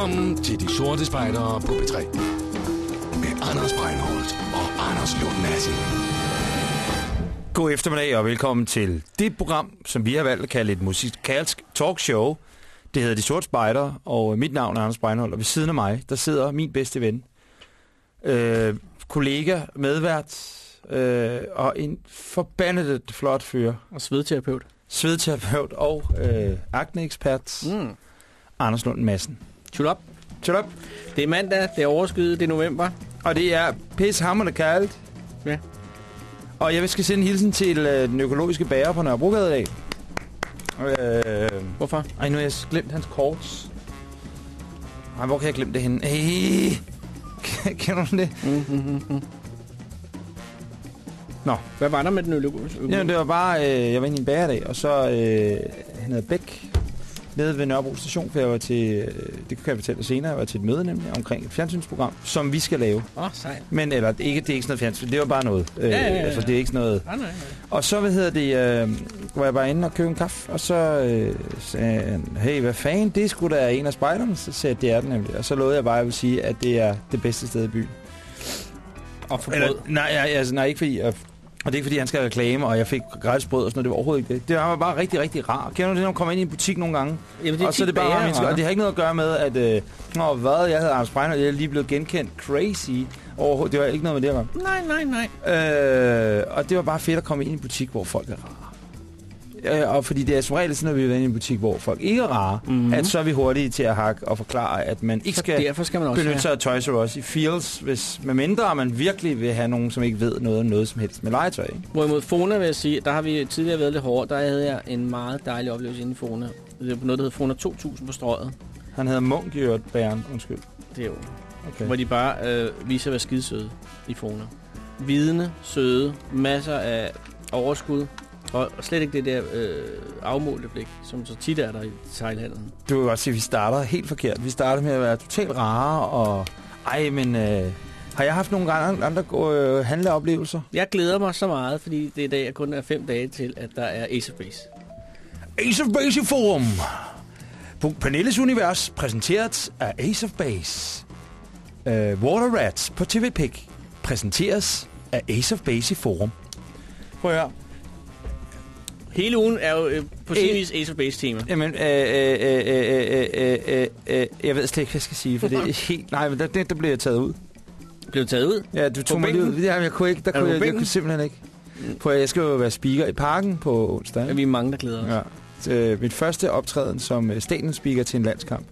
Velkommen til De Sorte Spejdere på B3. Med Anders Breinholt og Anders Lund Madsen. God eftermiddag og velkommen til det program, som vi har valgt at kalde et musikalsk talkshow. Det hedder De Sorte Spejder, og mit navn er Anders Breinholt, og ved siden af mig, der sidder min bedste ven, øh, kollega, medvært øh, og en forbandet flot fyr, Og svedterapeut. svedterapeut og øh, akneekspert, Mm. Anders Lund Madsen. Tjul op. Shut up. Det er mandag, det er overskyet, det er november. Og det er pishammerende koldt. Ja. Og jeg skal sende en hilsen til øh, den økologiske bager på Nørrebrogade i dag. Øh, Hvorfor? ej, nu har jeg glemt hans kort. Ej, hvor kan jeg glemme det henne? Hey. Kender du det? Mm-hmm. Nå. Hvad var der med den økologiske? Ja, det var bare, øh, jeg var inde i en bagerdag, og så, øh, han hedder Bæk, nede ved Nørrebro station, for jeg var til, øh, det kan jeg fortælle senere, jeg var til et møde nemlig, omkring et fjernsynsprogram, som vi skal lave. Åh, oh, sejt. Men, eller, det er ikke, det er ikke sådan noget fjernsyn, det var bare noget. Øh, Ja, ja, ja, ja. Altså, det er ikke sådan noget... Nej, nej, nej. Og så, hvad hedder det, øh, var jeg bare inde og købte en kaffe, og så øh, sagde han, hey, hvad fanden, det er sgu da en af spejderne. Så sagde jeg, det er det nemlig. Og så lovede jeg bare, at jeg vil sige, at det er det bedste sted i byen. Og for brød. nej, altså, nej, ikke fordi... Jeg, og det er ikke fordi, han skal reklame, og jeg fik gratis brød og sådan noget. Det var overhovedet ikke det. Det var bare rigtig, rigtig rart. Kender du det, når man kommer ind i en butik nogle gange? Jamen, og så er det bare mennesker. Og det har ikke noget at gøre med, at... Øh, Nå, hvad? Jeg hedder Anders Breiner, og jeg er lige blevet genkendt. Crazy. Overhovedet. Det var ikke noget med det gøre. Nej, nej, nej. Øh, og det var bare fedt at komme ind i en butik, hvor folk er rare. Øh, og fordi det er som regel sådan, når vi er i en butik, hvor folk ikke er rare, Mhm. mm-hmm. at så er vi hurtige til at hakke og forklare, at man ikke Så skal derfor skal man også benytte sig af Toys R Us i Fields, hvis, med mindre man virkelig vil have nogen, som ikke ved noget om noget som helst med legetøj. Ikke? Hvorimod Fona vil jeg sige, der har vi tidligere været lidt hårdt. Der havde jeg en meget dejlig oplevelse inde i Fona. Det er noget, der hedder Fona 2000 på strøget. Han hedder Munk i øvrigt, Bæren. Undskyld. Det er jo, Okay. hvor de bare øh, viser at være skidesøde i Fona. Vidende, søde, masser af overskud. Og og slet ikke det der øh, afmålte blik, som så tit er der i sejlhandlen. Du kan godt se, at vi starter helt forkert. Vi starter med at være totalt rare, og ej, men øh, har jeg haft nogle andre, andre øh, handleoplevelser? Jeg glæder mig så meget, fordi det er i dag kun er fem dage til, at der er Ace of Base. Ace of Base Forum. På Pernilles Univers, præsenteret af Ace of Base. Uh, Water Rats på TV Pig præsenteres af Ace of Base Forum. Prøv at høre. Hele ugen er jo øh, på sin Øh. vis Ace of Base tema. Jamen, øh, øh, øh, øh, øh, øh, øh, jeg ved slet ikke, hvad jeg skal sige, for det er helt... Nej, men der, det, der blev jeg taget ud. Blev taget ud. Ja, du tog mig lige ud. Ja, jeg kunne ikke, der Er kunne på jeg, jeg kunne simpelthen ikke. At, jeg skal jo være speaker i parken på onsdag. Ja, vi er mange, der glæder os. Ja. Øh, mit første optræden som øh, statens speaker til en landskamp.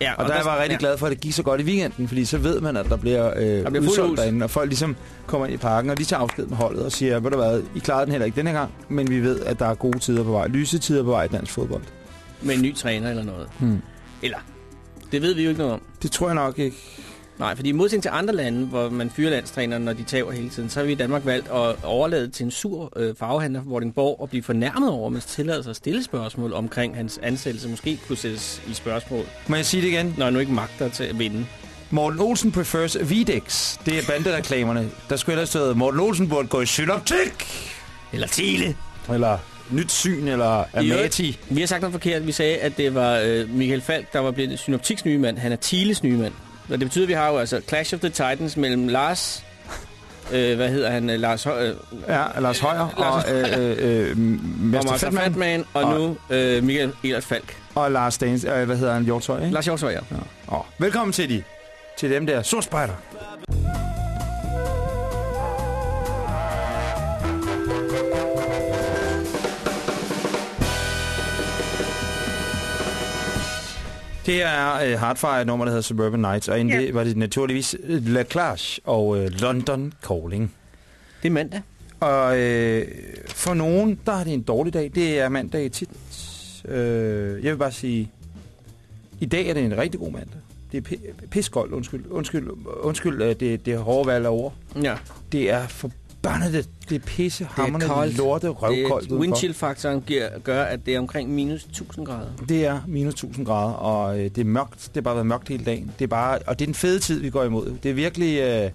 Ja, Og, og der er jeg bare rigtig ja. glad for, at det gik så godt i weekenden, fordi så ved man, at der bliver, øh, Der bliver udsolgt derinde, og folk ligesom kommer ind i parken, og de tager afsked med holdet og siger, ved du hvad, I klarede den heller ikke denne gang, men vi ved, at der er gode tider på vej, lyse tider på vej i dansk fodbold. Med en ny træner eller noget. Hmm. Eller, det ved vi jo ikke noget om. Det tror jeg nok ikke. Nej, fordi i modsætning til andre lande, hvor man fyrer landstrænere, når de taber hele tiden, så har vi i Danmark valgt at overlade til en sur øh, farvehandler fra Vordingborg og blive fornærmet over, men tillader sig at stille spørgsmål omkring hans ansættelse. Måske kunne sættes i spørgsmål, Må jeg sige det igen? når han nu ikke magter til at vinde. Morten Olsen prefers Videx. Det er bandereklamerne. Der skulle ellers stået, Morten Olsen burde gå i synoptik. Eller Thiele. Eller nyt syn, eller Amati. Vi har sagt noget forkert. Vi sagde, at det var øh, Michael Falk, der var blevet Synoptiks nye mand. Han er Thieles nye mand. Og det betyder, at vi har jo altså Clash of the Titans mellem Lars... Øh, hvad hedder han? Øh, Lars Høj... Øh, Ja, Lars Højer Lars og øh, øh, øh, og Mester Fatman. Fatman, og, Og- nu øh, Michael Elert Falk. Og Lars Stans, øh, hvad hedder han, Hjortøj, ikke? Lars Hjortøj, ja. Ja. Oh, velkommen til de. Til dem der. Sortspejder. Det her er uh, Hardfire, et nummer, der hedder Suburban Nights, og inden Ja. det var det naturligvis øh, La Clash og uh, London Calling. Det er mandag. Og øh, for nogen, der er det en dårlig dag. Det er mandag tit. Øh, jeg vil bare sige, i dag er det en rigtig god mandag. Det er pi- piskoldt, undskyld. Undskyld, undskyld øh, det, det er hårde valg af ord. Ja. Det er forbandet, det, det er pisse, Det er hammerne, lorte, røvkoldt. Udenfor. windchill-faktoren gør, at det er omkring minus 1000 grader. Det er minus 1000 grader, og øh, det er mørkt. Det har bare været mørkt hele dagen. Det er bare, og det er den fede tid, vi går imod. Det er virkelig... Øh,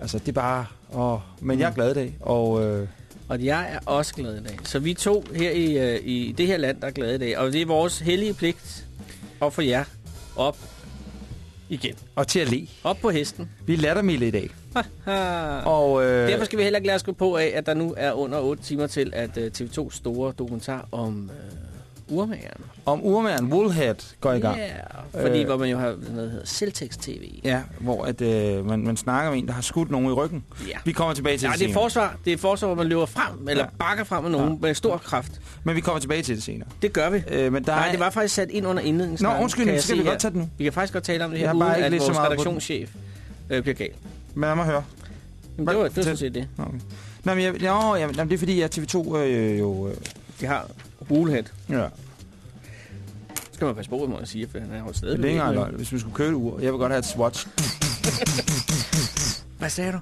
altså, det er bare... Åh, men jeg er Mm. glad i dag, og... Øh, Og jeg er også glad i dag. Så vi to her i, øh, i det her land, der er glade i dag. Og det er vores hellige pligt at få jer op Igen. Og til at le. Op på hesten. Vi er lattermilde i dag. og Og, øh, Derfor skal vi heller ikke lade os gå på af, at der nu er under 8 timer til, at uh, TV2's store dokumentar om uh, urmageren. om urmageren Woolhead går i gang. Ja, fordi Øh. hvor man jo har noget, der hedder Celtex TV. Ja, hvor at, øh, man, man snakker om en, der har skudt nogen i ryggen. Ja. Vi kommer tilbage til Ja, det, det er forsvar. Det er forsvar, hvor man løber frem, eller Ja. bakker frem med nogen med stor kraft. Men vi kommer tilbage til det senere. Det gør vi. Øh, men der Nej, er... det var faktisk sat ind under indledningen. Nå, undskyld, så skal vi godt tage det nu. Vi kan faktisk godt tale om det Jeg her, bare uden ikke at læst så vores meget den. redaktionschef øh, bliver gal. Men lad mig høre. Jamen, det var, det var sådan set det. Okay. Nå, men jeg, jo, jamen, det er fordi, at TV2 øh, jo... Øh, De har Woolhead. ja, skal man passe på, hvad man siger, for han er jo stadig det er ikke engang bevægende. løgn. Hvis man skulle købe et ur, jeg vil godt have et Swatch. Hvad sagde du?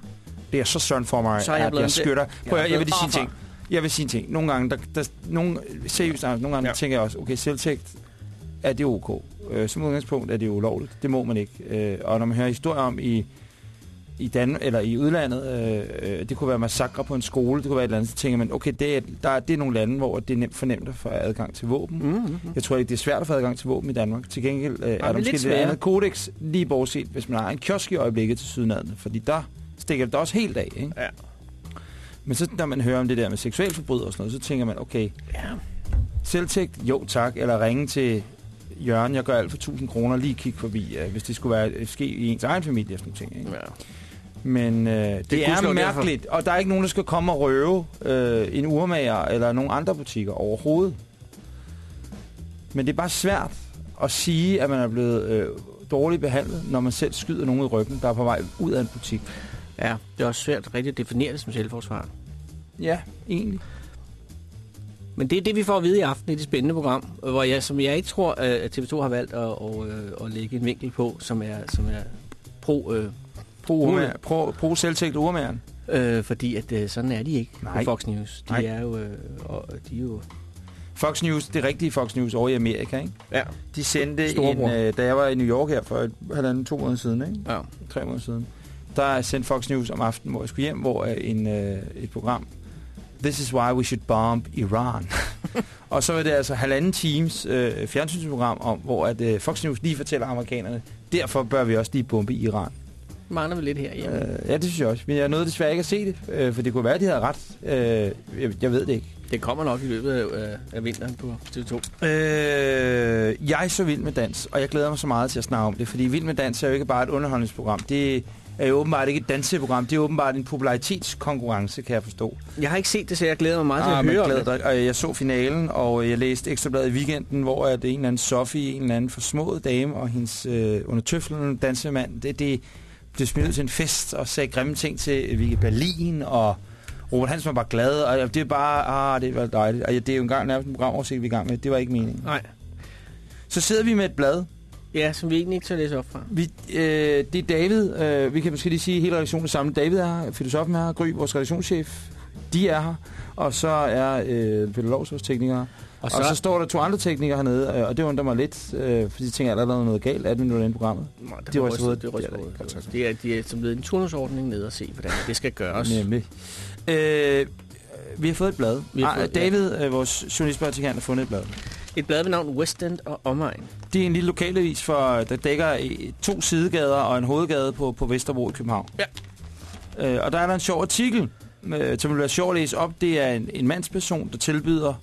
Det er så synd for mig, Så er jeg at jeg skytter. jeg Prøv, jeg, jeg vil lige sige ting. Jeg vil sige ting. Nogle gange, der, der, nogle, seriøst, nogle gange Ja. tænker jeg også, okay, selvtægt er det ok. Øh, som udgangspunkt er det ulovligt. Det må man ikke. Øh, og når man hører historier om i, i Dan eller i udlandet, øh, øh, det kunne være massakre på en skole, det kunne være et eller andet, så tænker man, okay, det er, der, er- det er nogle lande, hvor det er nemt fornemt at få adgang til våben. Mm, mm, mm. Jeg tror ikke, det er svært at få adgang til våben i Danmark. Til gengæld øh, er er der lidt måske et sværere. andet kodex, lige bortset, hvis man har en kiosk i øjeblikket til sydlandet. Fordi der stikker det også helt af, ikke? Ja. Men så når man hører om det der med seksualforbrydere og sådan noget, så tænker man, okay, ja. selvtægt, jo tak, eller ringe til Jørgen, jeg gør alt for 1000 kroner, lige kig forbi, øh, hvis det skulle være øh, ske i ens egen familie og sådan ting. Ikke? ja. Men øh, det, det er gudskelov derfor. mærkeligt, og der er ikke nogen, der skal komme og røve øh, en urmager eller nogle andre butikker overhovedet. Men det er bare svært at sige, at man er blevet øh, dårligt behandlet, når man selv skyder nogen i ryggen, der er på vej ud af en butik. ja, det er også svært rigtig at definere det som selvforsvar. Ja, egentlig. Men det er det, vi får at vide i aften i det spændende program, hvor jeg, som jeg ikke tror, at TV2 har valgt at, og, øh, at lægge en vinkel på, som er, som er pro, øh, pro Urmager, pro, pro selvtægt urmageren. øh, fordi at øh, sådan er de ikke Nej. på Fox News. De Nej. er jo, øh, og de er jo Fox News, det rigtige Fox News over i Amerika, ikke? ja, De sendte en, Storebror. øh, da jeg var i New York her for et halvanden, to måneder siden, ikke? ja. tre måneder siden, der sendte Fox News om aftenen, hvor jeg skulle hjem, hvor øh, en, øh, et program, This is why we should bomb Iran. og så var det altså halvanden times øh, fjernsynsprogram om, hvor at, øh, Fox News lige fortæller amerikanerne, derfor bør vi også lige bombe Iran. Mangler vi lidt her hjemme. Øh, ja, det synes jeg også. Men jeg nåede desværre ikke at se det, øh, for det kunne være, at de havde ret. Øh, jeg, jeg ved det ikke. Det kommer nok i løbet af, af, af vinteren på TV2. Øh, jeg er så vild med dans, og jeg glæder mig så meget til at snakke om det, fordi Vild med Dans er jo ikke bare et underholdningsprogram. Det er jo åbenbart ikke et danseprogram, det er åbenbart en popularitetskonkurrence, kan jeg forstå. Jeg har ikke set det, så jeg glæder mig meget til Ah, at men høre det. dig. Og jeg så finalen, og jeg læste Ekstrabladet i weekenden, hvor at en eller anden Sofie, en eller anden forsmået dame, og hendes øh, under tøflen dansemand, det, det blev smidt ud til en fest, og sagde grimme ting til Vicky Berlin, og Robert Hansen var bare glad, og det er bare, ah, det var dejligt. Og det er jo engang nærmest en programoversigt, vi er i gang med. Det var ikke meningen. Nej. Så sidder vi med et blad. Ja, som vi egentlig ikke tør læse op fra. Vi, øh, det er David. Øh, vi kan måske lige sige, at hele redaktionen samlet. David er her, filosofen er her, Gry, vores redaktionschef. De er her. Og så er øh, Peter Lovs, vores teknikere. Og så, og så står der to andre teknikere hernede, øh, og det undrer mig lidt, øh, fordi jeg tænker, er allerede noget galt 18 minutter inde i programmet. Nå, de var ryster ud. Det, Det er det, det er, de er som led en turnusordning ned og se, hvordan det skal gøres. Nemlig. Øh, vi har fået et blad. Vi har Ah, fået- ja. David, øh, vores journalistpraktikant, har fundet et blad. Et blad ved navn West End og Omegn. Det er en lille lokalavis, for, der dækker øh, to sidegader og en hovedgade på, på Vesterbro i København. Ja. Øh, og der er der en sjov artikel, øh, som vil være sjov at læse op. Det er en, en mandsperson, der tilbyder...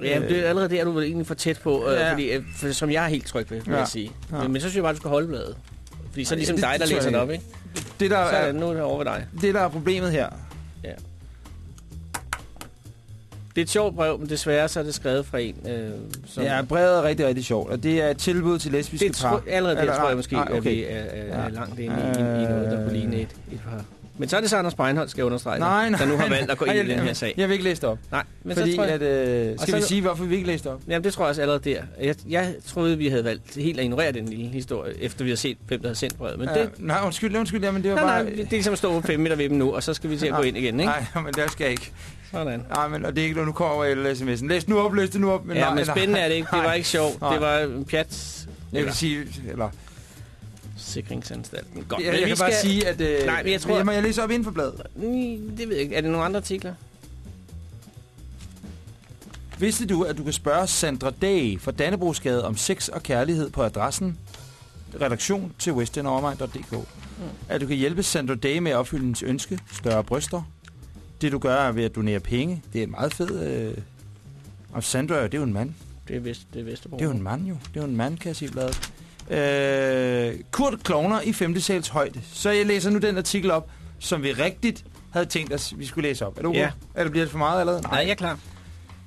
Ja, Øh, det er allerede der, du er egentlig for tæt på, øh, Ja. fordi, øh, for, som jeg er helt tryg ved, vil Ja. jeg sige. Ja. Men, men så synes jeg bare, du skal holde bladet. Fordi så er det Ja, ligesom det- dig, der det læser det op, ikke? Det, der Så er er, det nu er det over ved dig. det, der er problemet her, Det er et sjovt brev, men desværre så er det skrevet fra en, øh, som... Ja, brevet er rigtig, rigtig sjovt, og det er et tilbud til lesbiske det par. tror, allerede Eller- tror jeg måske, nej, at okay. vi er, er, er Ja. langt inde i, i, i noget, der kunne ligne et, et par... Men så er det så Anders Breinholt, skal jeg understrege, Nej, nej, der nu har valgt at gå ind nej, i den her sag. Jeg vil ikke læse op. Nej, men fordi så tror jeg... at, øh, skal så- vi sige, hvorfor vi ikke læste op? Jamen, det tror jeg også allerede der. Jeg, jeg troede, vi havde valgt helt at ignorere den lille historie, efter vi har set, hvem der havde sendt brevet. Men Ja, det, nej, undskyld, undskyld, jamen det var nej, bare... nej, det er ligesom at stå på fem meter ved dem nu, og så skal vi til at gå ind igen, ikke? Nej, men det skal jeg ikke. Sådan. Nej, men og det er ikke, nu kommer sms'en. Læs nu op, læs det nu op. Men ja, nej, men nej. spændende er det ikke. Det var Nej. ikke sjovt. Nej. Det var en pjat Jeg vil sige, eller... sikringsanstalten. Godt. Jeg, jeg vi kan bare skal- sige, at... Øh, Nej, men jeg tror- Må jeg læse op inden for bladet? Mm, Det ved jeg ikke. Er det nogle andre artikler? Vidste du, at du kan spørge Sandra Day fra Dannebrogsgade om sex og kærlighed på adressen? redaktion til westendovermind.dk. At du kan hjælpe Sandra Day med at opfylde hendes ønske, større bryster. Det du gør er ved at donere penge. Det er en meget fed... Øh... Og Sandra, det er jo en mand. Det er, vest, det er Vesterbro. Det er jo en mand jo. Det er jo en mand, kan jeg sige bladet. Øh, Kurt klovner i 5. sals højde. Så jeg læser nu den artikel op, som vi rigtigt havde tænkt os, vi skulle læse op. Er du okay? Ja. Eller bliver det for meget allerede? Nej, jeg er klar.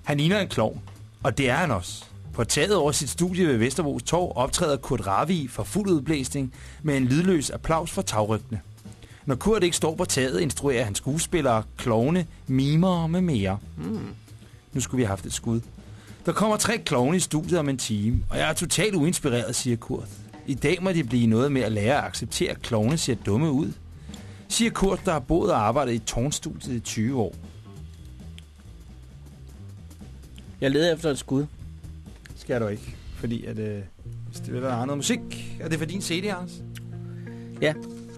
Han ligner en klovn, og det er han også. På taget over sit studie ved Vesterbros Torv optræder Kurt Ravi for fuld udblæsning med en lydløs applaus fra tagrygtene. Når Kurt ikke står på taget, instruerer han skuespillere, klovne, mimer med mere. Mm. Nu skulle vi have haft et skud. Der kommer tre klovne i studiet om en time, og jeg er totalt uinspireret, siger Kurt. I dag må de blive noget med at lære at acceptere, at klovne ser dumme ud. Siger Kurt, der har boet og arbejdet i tårnstudiet i 20 år. Jeg leder efter et skud. Skal du ikke, fordi at, øh, hvis det vil være noget musik, er det for din CD, Anders? Ja.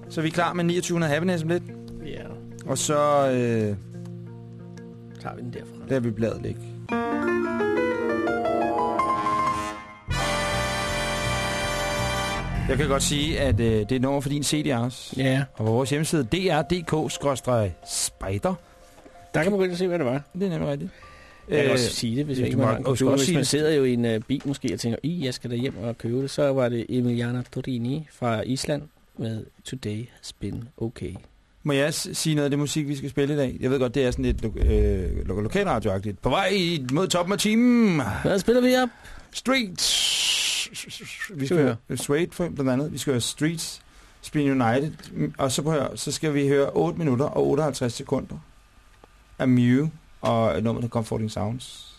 Så er vi klar med 2900 Happiness om lidt, Ja, og så øh, tager vi den derfra. lader vi bladet ligge. Jeg kan godt sige, at øh, det er nummer for din CD, Anders. Ja, Og på vores hjemmeside dr.dk-spider. der kan man gå ind og se, hvad det var. Det er nemlig rigtigt. Jeg kan også sige det, hvis jeg ikke må- må, og du også Hvis man sidder jo i en uh, bil måske og tænker, i, jeg skal da hjem og købe det, så var det Emiliana Torini fra Island med Today Has Been Okay. Må jeg sige noget af det musik, vi skal spille i dag? Jeg ved godt, det er sådan lidt lo øh, lo lokalradioagtigt. På vej mod toppen af timen. Hvad spiller vi op? Streets. Vi Skal høre Straight for blandt andet. Vi skal høre Streets, Spin United. Og så, på høre, så skal vi høre 8 minutter og 58 sekunder af Mew og nummeret der Comforting Sounds.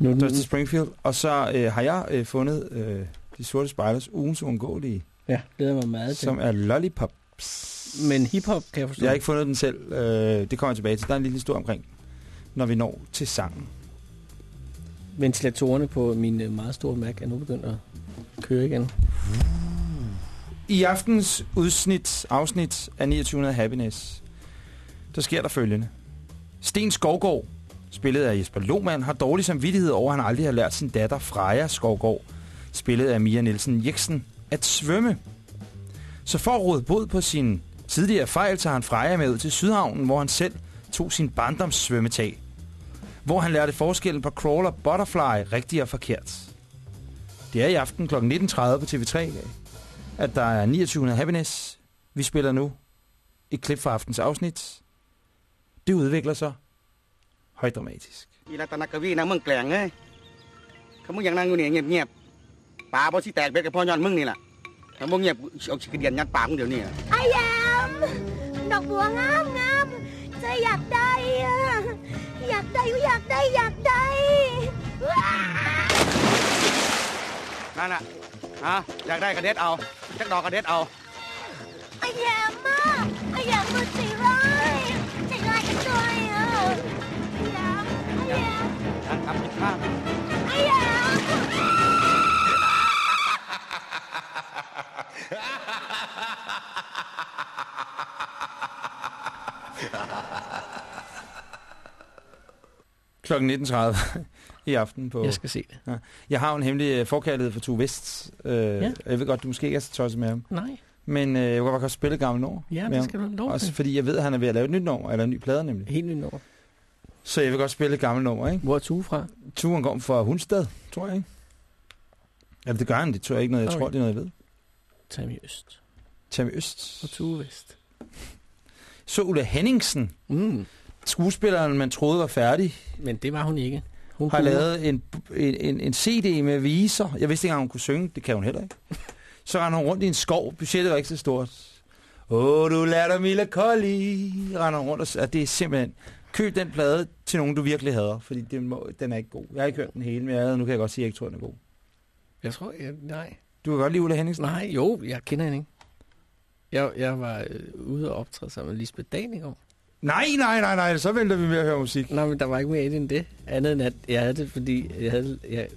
Nu, Dusty Springfield. Og så øh, har jeg øh, fundet øh, De Sorte Spejlers ugens uundgåelige, ja, glæder mig meget til. som er Lollipop. Men hiphop kan jeg forstå. Jeg har ikke fundet den selv. Øh, det kommer jeg tilbage til. Der er en lille historie omkring, når vi når til sangen. Ventilatorerne på min øh, meget store Mac er nu begyndt at køre igen. I aftens udsnit, afsnit af 2900 Happiness, der sker der følgende. Sten Skovgård, spillet af Jesper Lohmann, har dårlig samvittighed over, at han aldrig har lært sin datter Freja Skovgård, spillet af Mia Nielsen Jeksen, at svømme. Så for at råde bod på sin tidligere fejl, tager han Freja med ud til Sydhavnen, hvor han selv tog sin barndomssvømmetag hvor han lærte forskellen på crawler butterfly rigtigt og forkert. Det er i aften kl. 19.30 på TV3, at der er 29. Happiness. Vi spiller nu et klip fra aftens afsnit. Det udvikler sig højt dramatisk. Kamu yang nanggung nih ngiap-ngiap. Pak bos si tek bek ponyon mung nih lah. Kamu ngiap ok si kedian nyat pak mung dio nih. Ayam. Dok buah ngam ngam. Saya yak dai. อยากได้อยากได้อยากได้นั่นน่ะฮะอยากได้กระเด็ดเอาจักดอกกระเด็ดเอาไอ้แย่มากไอ้แย่มือสีร้ายใจร้ายกันด้วยอะไอ้แย่ไอ้แย่ทาำผิดมากไอ้แย่ฮ่าฮ่าฮ่าฮ่าฮ่าฮ่าาฮ่ Klokken 19.30 i aften på... Jeg skal se det. Jeg har jo en hemmelig øh, forkærlighed for Tue Vest. Øh, Ja. Jeg ved godt, du måske ikke er så tosset med ham. Nej, Men øh, jeg kan godt spille et gammelt nummer ja, det skal du lov Også fordi jeg ved, at han er ved at lave et nyt nummer, eller en ny plade nemlig. Helt nyt nummer. Så jeg vil godt spille et gammelt nummer, ikke? Hvor er Tue fra? Turen går fra Hundstad, tror jeg, ikke? Eller det gør han, det tror jeg ikke noget. Jeg Okay. tror, det er noget, jeg ved. Tammy Øst. Tammy Øst. Og Tue Vest. Så Ulla Henningsen, Mm. Skuespilleren, man troede var færdig, Men det var hun ikke. Hun har lavet en, en, en, en CD med viser. Jeg vidste ikke engang, hun kunne synge. Det kan hun heller ikke. Så render hun rundt i en skov. Budgettet var ikke så stort. Åh, du lader Mila Kolli. Render hun rundt og at det er simpelthen... Køb den plade til nogen, du virkelig hader, fordi den, må, den er ikke god. Jeg har ikke hørt den hele, men jeg, nu kan jeg godt sige, at jeg ikke tror, den er god. Jeg tror, jeg, nej. Du kan godt lide Ulla Henningsen? Nej, jo, jeg kender hende ikke. Jeg, jeg var øh, ude og optræde sammen med Lisbeth Dahl i går. Nej, nej, nej, nej, så venter vi med at høre musik. Nej, men der var ikke mere i det end det. Andet end at jeg havde det, fordi jeg, havde, jeg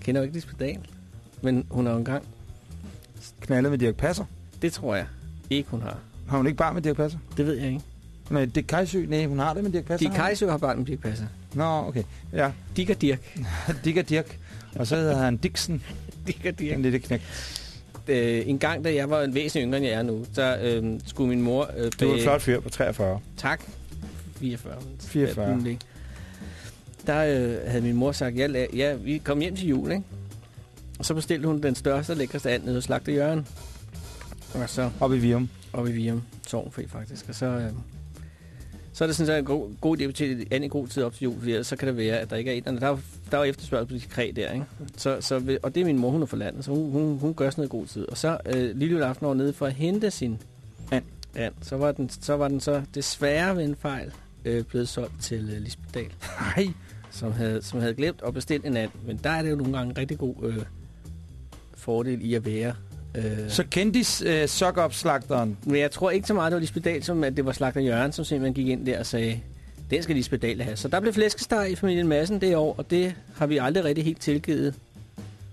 kender jo ikke Lisbeth Dahl. Men hun har jo engang, Knaldet med Dirk Passer. det tror jeg ikke, hun har. Har hun ikke bare med Dirk Passer? Det ved jeg ikke. Nej, det er Kajsø. Nej, hun har det med Dirk Passer. De Kajsø har barn med Dirk Passer. Nå, okay. Ja, Dick og Dirk. Og Dirk. Og så hedder han Dixon, Dick og Dirk. den lille knæk. Øh, en gang, da jeg var en væsentlig yngre, end jeg er nu, så øh, skulle min mor... Øh, Du er en flot fyr på 43. Tak. 44. 44. Ja, den ligge. Der øh, havde min mor sagt, ja, ja, vi kom hjem til jul, ikke? Og så bestilte hun den største og lækreste and nede hos Slagter Jørgen. Og så Op i Virum. oppe i Virum, Sovnfri faktisk. Og så, øh, så er det sådan så en god, god idé til i god tid op til jul, fordi så kan det være, at der ikke er en. Der er, der er efterspørgsel på de kræ der, ikke? Så, så, og det er min mor, hun er fra landet, så hun, hun, hun gør sådan noget god tid. Og så øh, lille aften over nede for at hente sin And. and. Så var den så, var den så desværre ved en fejl øh, blevet solgt til øh, Lisbeth Dahl Nej. som havde, som havde glemt at bestille en and. Men der er det jo nogle gange en rigtig god øh, fordel i at være. Øh, Så kendis øh, sock-up-slagteren. men jeg tror ikke så meget, det var Lisbeth Dahl, som at det var slagter Jørgen, som simpelthen gik ind der og sagde, den skal Lisbeth Dahl have. Så der blev flæskesteg i familien Madsen det år, og det har vi aldrig rigtig helt tilgivet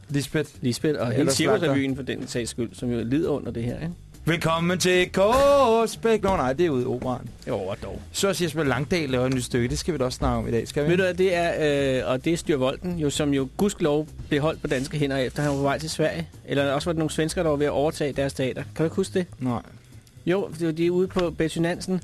Lisbeth. Lisbeth og hele. Cirkusrevyen for den sags skyld, som jo lider under det her. Ikke? Velkommen til Korsbæk. Nå nej, det er ude i operan. Jo, og dog. Så også Jesper Langdal laver et nyt stykke. Det skal vi da også snakke om i dag, skal vi? Ved du, hvad, det er, øh, og det er Styr Volden, jo, som jo gudskelov blev holdt på danske hænder efter, han var på vej til Sverige. Eller også var det nogle svensker, der var ved at overtage deres teater. Kan du ikke huske det? Nej. Jo, det var de ude på Betty Nansen,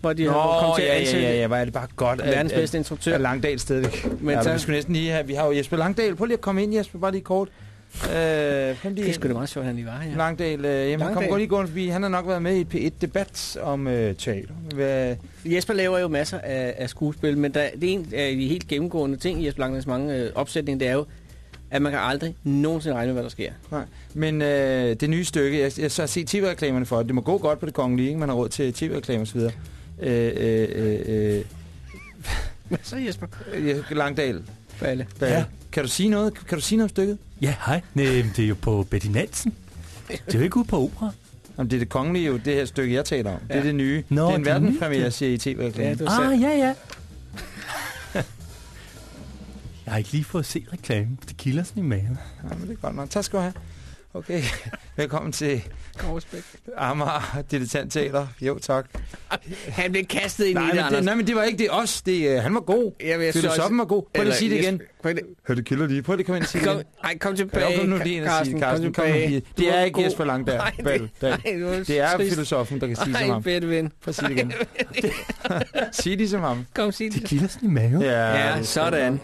hvor de Nå, har kommet til ja, at ja, ansætte ja, ja, hvor er det bare godt, at, verdens bedste instruktør. at Langdal stadigvæk. Men Men ja, så- vi skulle næsten lige have, vi har jo Jesper Langdal. Prøv lige at komme ind, Jesper, bare lige kort. Øh, kom lige Det er sgu da meget sjovt, han lige var her. Langdal, øh, jamen, kom Langdal. godt lige gående forbi. Han har nok været med i et P1-debat om øh, teater. Hvad, Jesper laver jo masser af, af skuespil, men der, det er en af de helt gennemgående ting i Jesper Langdals mange øh, opsætninger, det er jo, at man kan aldrig nogensinde regne med, hvad der sker. Nej, men øh, det nye stykke, jeg, jeg så har set tv-reklamerne for, det Det må gå godt på det kongelige, ikke? Man har råd til tv-reklamer osv. Øh, øh, øh, øh, Hvad så, Jesper? Jesper Langdal, Balle. Balle. Ja. Kan du sige noget? Kan du sige noget om stykket? Ja, hej. Nej, det er jo på Betty Nansen. Det er jo ikke ude på opera. Jamen, det er det kongelige jo, det her stykke, jeg taler om. Ja. Det er det nye. Nå, det er en det er verdenspremiere, siger I i tv-reklamen. Ja, Ah, ja, ja. Jeg har ikke lige fået set reklamen. Det kilder sådan i maven. Ja, men det er godt nok. Tak skal du have. Okay, velkommen til Korsbæk. Amager Dilettant Teater. Jo, tak. Han blev kastet ind Nej i det, det, nej, men det var ikke det os. Det, uh, han var god. Jeg vil Filosoffen var god. Prøv lige at sige det igen. Lige. Hør, det kilder lige. Prøv lige at komme ind og sige det Kom, igen. ej, kom Ja, tilbage, kom nu lige ind og sige det, Carsten. Kom lige. Du Det er ikke god. Jesper Langberg. Nej, det, nej, det, Det er trist. filosofen, der kan sige som Ej, ham. bedte ven. Prøv at sige det igen. Sig det som ham. Kom, sig Det det. kilder sådan i maven. Ja, Ja, det sådan.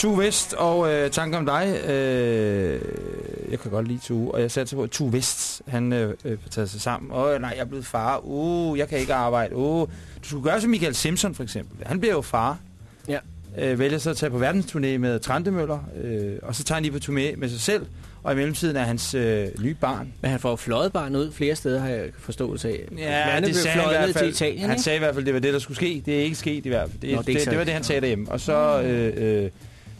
Tue Vest og øh, tanker om dig. Øh, jeg kan godt lide Tue, og jeg satte på, at Tue Vest, han øh, øh, får taget sig sammen. Åh, nej, jeg er blevet far. Uh, jeg kan ikke arbejde. Uh, du skulle gøre som Michael Simpson, for eksempel. Han bliver jo far. Ja. Øh, vælger så at tage på verdensturné med Trantemøller, øh, og så tager han lige på turné med sig selv, og i mellemtiden er hans øh, nye barn. Men han får jo fløjet barn ud flere steder, har jeg forståelse af. Ja, Blandt andet det sagde han i hvert fald. til Italien, han ikke? sagde i hvert fald, det var det, der skulle ske. Det er ikke sket i hvert fald. Det, Nå, det det, det, det var det, han sagde derhjemme. Og så øh, øh,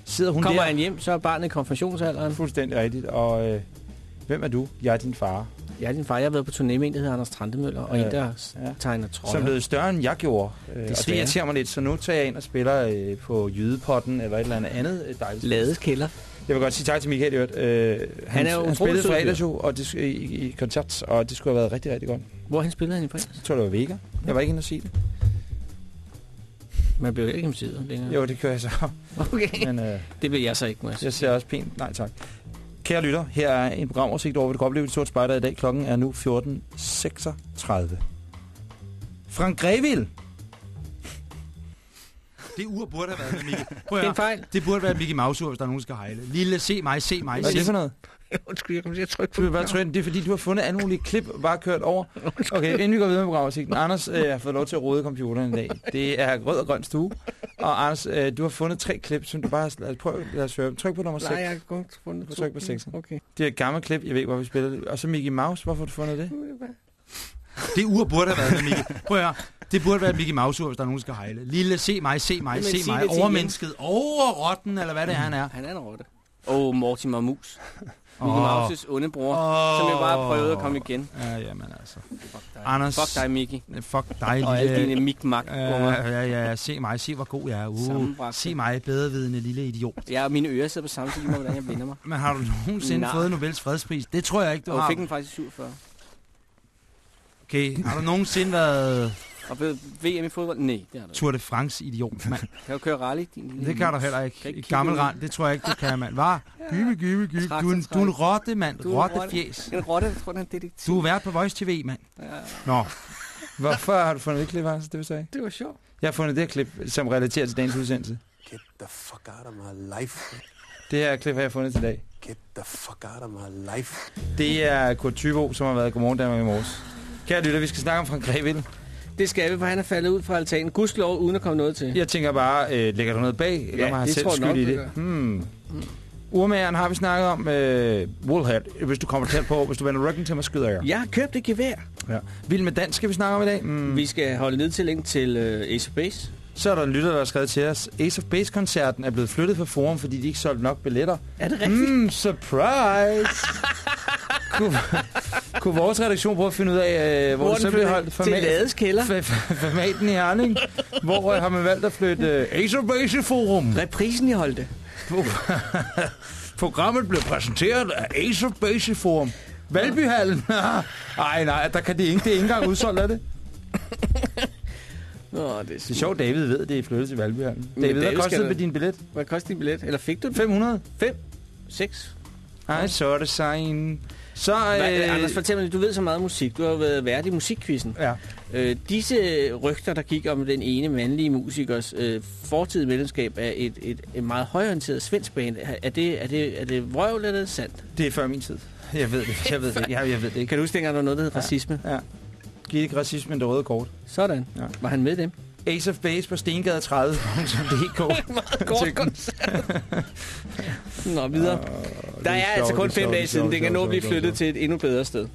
sidder hun Kommer der. han hjem, så er barnet i konfirmationsalderen. Fuldstændig rigtigt. Og øh, hvem er du? Jeg er din far. Jeg er din far. Jeg har været på turné med en, der hedder Anders Trantemøller, og Ja. en, der Ja. tegner Som trøjer. blev større, end jeg gjorde. Øh, og det irriterer mig lidt, så nu tager jeg ind og spiller øh, på Jydepotten eller et eller andet andet øh, dejligt. Lades kælder. Jeg vil godt sige tak til Michael. i øvrigt. Øh, han, er jo han spillede fredags jo, og det, i, i, koncert, og det skulle have været rigtig, rigtig godt. Hvor han spillede han i fredags? Jeg tror, det var Vega. Jeg var ikke inde og sige det. Man blev jo ikke hjemmesider længere. Jo, det kører jeg så. Okay. Men øh, Det vil jeg så ikke, må jeg jeg ser også pænt. Nej, tak. Kære lytter, her er en programoversigt over, hvad du kan opleve i Sort Spejder i dag. Klokken er nu 14.36. Frank Greville. Det ur burde have været med Mickey. Prøv Det er en fejl. Det burde være Mickey Mouse ur, hvis der er nogen, der skal hejle. Lille, se mig, se mig, Hvad er se det for noget? Undskyld, jeg kommer til at trykke Du vil bare trykke, det er fordi, du har fundet alle mulige klip og bare kørt over. Okay, inden vi går videre med programoversigten. Anders øh, har fået lov til at rode computeren i dag. Det er rød og grøn stue. Og Anders, øh, du har fundet tre klip, som du bare har... Lad os prøve, lad os høre. dem. Tryk på nummer 6. Nej, jeg har kun fundet to. trykke på seksen. Okay. Det er et gammelt klip, jeg ved, hvor vi spiller det. Og så Mickey Mouse, hvorfor har du fundet det? Det ur burde have været Mickey. Prøv at høre. Det burde være Mickey Mouse hvis der er nogen, der skal hejle. Lille, se mig, se mig, Jamen, se mig. Overmennesket, overrotten, eller hvad det er, han er. Han er en rotte. Og oh, Mortimer Mus. Mickey. Mouses onde bror, som jeg bare prøvede at komme igen. Ja, jamen altså. Fuck dig. Anders. Fuck dig, Mickey. Fuck dig, Og alle lille... dine mik-mak Ja, ja, ja, se mig, se hvor god jeg er. Uh, se mig, bedrevidende lille idiot. Ja, og mine ører sidder på samme tid hvordan jeg vender mig. Men har du nogensinde Nej. fået Nobels fredspris? Det tror jeg ikke, du Og har. fik den faktisk i 47. Okay, har du nogensinde været Og ved VM i fodbold? Nej, det har du. Tour de France, idiot, mand. Kan du køre rally? Din lille Det kan du heller ikke. ikke I gammel rand, det tror jeg ikke, du kan, mand. Var? Gyve, gyve, gyve. Du, er en- du er en rotte, mand. Du er en Rotte fjes. En rotte, jeg tror, den er en detektiv. Du har været på Voice TV, mand. Ja, Nå, Hvorfor har du fundet det klip, Anders? Det vil sige. det var sjovt. Jeg har fundet det her klip, som relaterer til dagens udsendelse. Get the fuck out of my life. Det her klip har jeg fundet til i dag. Get the fuck out of my life. Det er Kurt Thybo, som har været Godmorgen Danmark i morges. Kære lytter, vi skal snakke om Frank Greville. Det skal vi, for han er faldet ud fra altanen. Gudskelov, uden at komme noget til. Jeg tænker bare, øh, lægger du noget bag, eller Ja, jeg det selv tror jeg nok, skyld i det? gør. Hmm. Urmageren har vi snakket om. Øh, Woolhead, hvis du kommer tæt på, hvis du vender ryggen til mig, skyder jeg. Jeg har købt et gevær. Ja. Vild med dans skal vi snakke om i dag. Mm. Vi skal holde ned til link til uh, Ace Base. Så er der en lytter, der har skrevet til os. Ace of Base-koncerten er blevet flyttet fra Forum, fordi de ikke solgte nok billetter. Er det rigtigt? Mm, surprise! kunne, kunne vores redaktion prøve at finde ud af, øh, hvor, Hvor det så holdt? til Lades kælder. Formaten i Herning. hvor øh, har man valgt at flytte øh, Ace of Base Forum. Reprisen i Holte. Programmet blev præsenteret af Ace of Base Forum. Valbyhallen. Ej, nej, der kan det ikke, det er ikke engang udsolgt, er det? Nå, det er, Det er sjovt, David ved, det er flyttet til Valbyhallen. David, hvad David skal kostede med din billet? Hvad koster din billet? Eller fik du den? 500? 5? 6? Ej, så er det sign. Så, Hvad, øh, Anders, fortæl mig, du ved så meget om musik. Du har jo været vært i musikkvisten. Ja. Øh, disse rygter, der gik om den ene mandlige musikers øh, fortidige medlemskab af et, et, et meget højorienteret svensk band, er det, er det, er det vrøvl eller er det sandt? Det er før min tid. Jeg ved det. Jeg ved det. Jeg, jeg ved det ikke. Kan du huske, dengang der var noget, der hed racisme? Ja. Ikke racismen det røde kort. Sådan. Ja. Var han med dem? Ace of Base på Stengade 30. som det helt kort. Kort koncert. Nå, videre. Der er altså kun fem dage siden. Det kan nå blive flyttet til et endnu bedre sted.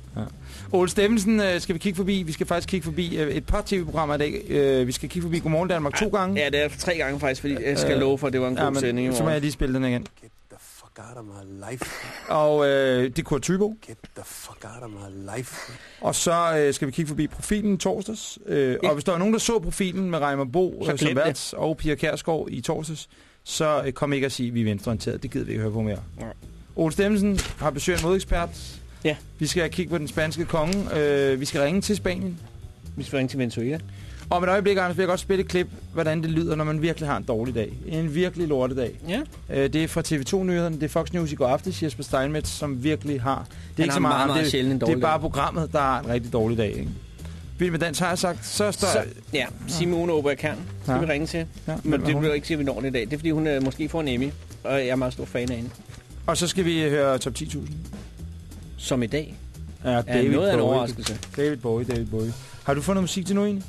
Ole Stemmensen øh, skal vi kigge forbi. Vi skal faktisk kigge forbi øh, et par tv-programmer i dag. Øh, vi skal kigge forbi Godmorgen Danmark to gange. Ja, det er tre gange faktisk, fordi jeg skal Øh, love for, at det var en god men sending i så må jeg morgen. lige spille den igen. Fuck out of my life. Og øh, det er Kurt Thybo. Get the fuck out of my life. Og så øh, skal vi kigge forbi profilen torsdags. Øh, Ja. Og hvis der er nogen, der så profilen med Reimer Bo Så øh, som glem det. vært og Pia Kærsgaard i torsdags, så øh, kom ikke at sige, at vi er venstreorienteret. Det gider vi ikke høre på mere. Nej. Ole Stemmensen har besøgt en modekspert. Ja. Vi skal kigge på den spanske konge. Øh, vi skal ringe til Spanien. Vi skal ringe til Venezuela. Om et øjeblik, Anders, vil jeg godt spille et klip, hvordan det lyder, når man virkelig har en dårlig dag. En virkelig lortedag. Ja. Øh, det er fra TV2-nyhederne. Det er Fox News i går aftes, Jesper Steinmetz, som virkelig har... Det er ikke så meget, meget, meget det, det er bare programmet, der har en rigtig dårlig dag. Ikke? Vild med dans har jeg sagt. Så står Så, ja, Simone Åberg Kern skal Ja. vi ringe til. ja, Men det jeg ikke sige, at vi når det i dag. Det er, fordi hun øh, måske får en Emmy. Og jeg er meget stor fan af hende. Og så skal vi høre top 10.000. Som i dag. Ja, Er noget af en overraskelse. David Bowie, David Bowie. Har du fundet musik til nu egentlig?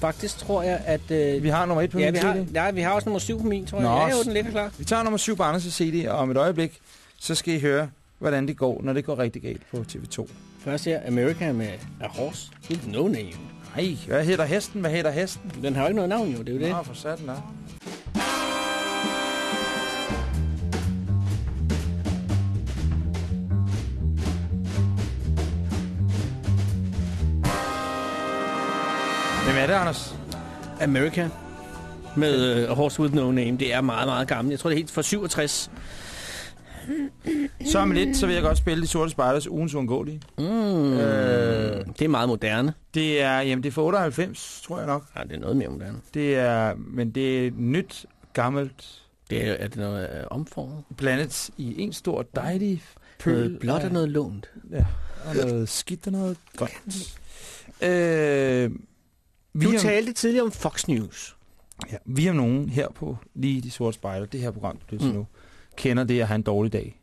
Faktisk tror jeg, at... Øh, Vi har nummer et på ja, min vi CD. har, nej, vi har også nummer syv på min, tror jeg. Nå, ja, jo, den ligger klar. Vi tager nummer 7 på Anders' CD, og om et øjeblik, så skal I høre, hvordan det går, når det går rigtig galt på TV2. Først her, America med A Horse with No Name. Nej, hvad hedder hesten? Hvad hedder hesten? Den har jo ikke noget navn, jo. Det er jo det. Nå, for satan der. Hvem er det, Anders? America med A Horse with No Name. Det er meget, meget gammelt. Jeg tror, det er helt fra 67. Så om lidt, så vil jeg godt spille De Sorte Spejders ugens uundgåelige. Mm. Øh. Det er meget moderne. Det er, jamen, det er for 98, tror jeg nok. Ja, det er noget mere moderne. Det er, men det er nyt, gammelt, Det er, er det noget uh, omformet? blandet i en stor dejlig pøl. Noget blåt og noget lånt. Ja, og noget skidt og noget grønt. Øh, vi, Du er, talte tidligere om Fox News. ja, vi er nogen her på lige De Sorte Spejler, det her program, du Mm. nu, kender det at have en dårlig dag.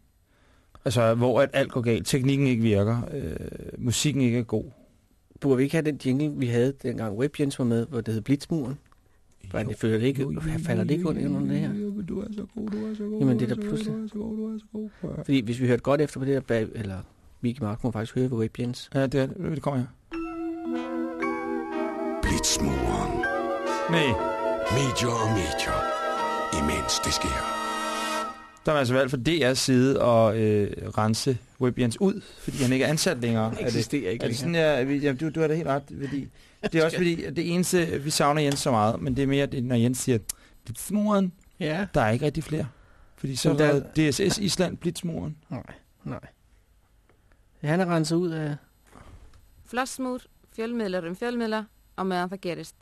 Altså, hvor at alt går galt, teknikken ikke virker, øh, musikken ikke er god. Burde vi ikke have den jingle, vi havde dengang Web Jens var med, hvor det hed Blitzmuren? For det føler det ikke, falder det ikke under det her? Jo, du er så god, du er så god. Jamen, det er da pludselig- Du er så god, du er så god. Fordi hvis vi hørte godt efter på det der bag, eller Vicky Mark må faktisk høre ved Web Jens. Ja, det, er, det det kommer her. Blitzmuren. Nej. Medier og medier. Imens det sker. Der var altså valgt fra DR's side at øh, rense Webjens ud, fordi han ikke er ansat længere. Det eksisterer ikke er det længere. sådan, jeg, jamen, du, du har da helt ret, fordi det er også fordi, at det eneste, vi savner Jens så meget, men det er mere, det, når Jens siger, Blitzmuren, Ja. der er ikke rigtig flere. Fordi så Men er der- der DSS Island Blitzmuren. Nej, nej. Han er renset ud af... Flossmut, fjellmedler, fjellmedler, om Earth Gettest.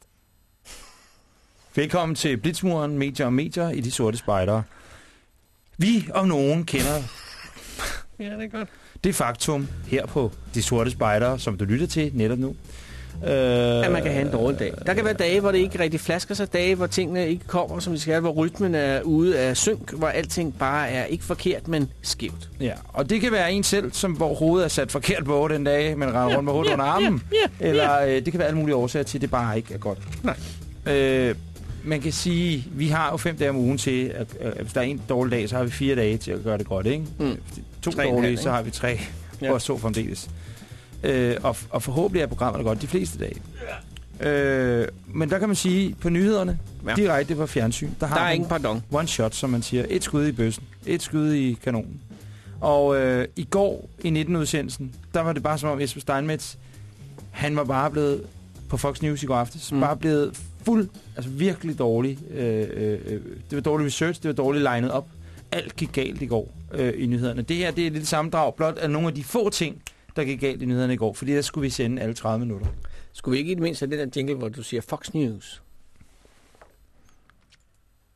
Velkommen til Blitzmuren, medier og medier i de sorte spejdere. Vi om nogen kender Ja, det er godt. det faktum her på de sorte spejdere, som du lytter til netop nu. Øh, At man kan have en dårlig dag. Der kan være dage, hvor det ikke rigtig flasker sig, dage, hvor tingene ikke kommer, som de skal, hvor rytmen er ude af synk, hvor alting bare er ikke forkert, men skævt. Ja, og det kan være en selv, som, hvor hovedet er sat forkert på den dag, men render rundt med hovedet ja, under armen. ja, Eller øh, det kan være alle mulige årsager til, at det bare ikke er godt. Nej. Øh, man kan sige, vi har jo fem dage om ugen til, at, at hvis der er en dårlig dag, så har vi fire dage til at gøre det godt, ikke? Mm. To Tre dårlige, halv, så ikke? har vi tre, Ja. ja. og så fremdeles. Øh, og, og forhåbentlig er programmet godt de fleste dage. Øh, men der kan man sige, på nyhederne, Ja. direkte på fjernsyn, der har Der er ingen pardon. one shot, som man siger. Et skud i bøssen, et skud i kanonen. Og øh, i går i 19-udsendelsen, der var det bare som om Jesper Steinmetz, han var bare blevet på Fox News i går aftes, Mm. bare blevet fuld, altså virkelig dårlig. Øh, øh, øh, det var dårlig research, det var dårligt legnet op. Alt gik galt i går øh, i nyhederne. Det her det er lidt sammendrag, blot af nogle af de få ting, der gik galt i nyhederne i går, fordi der skulle vi sende alle 30 minutter. Skulle vi ikke i det mindste have den der jingle, hvor du siger Fox News?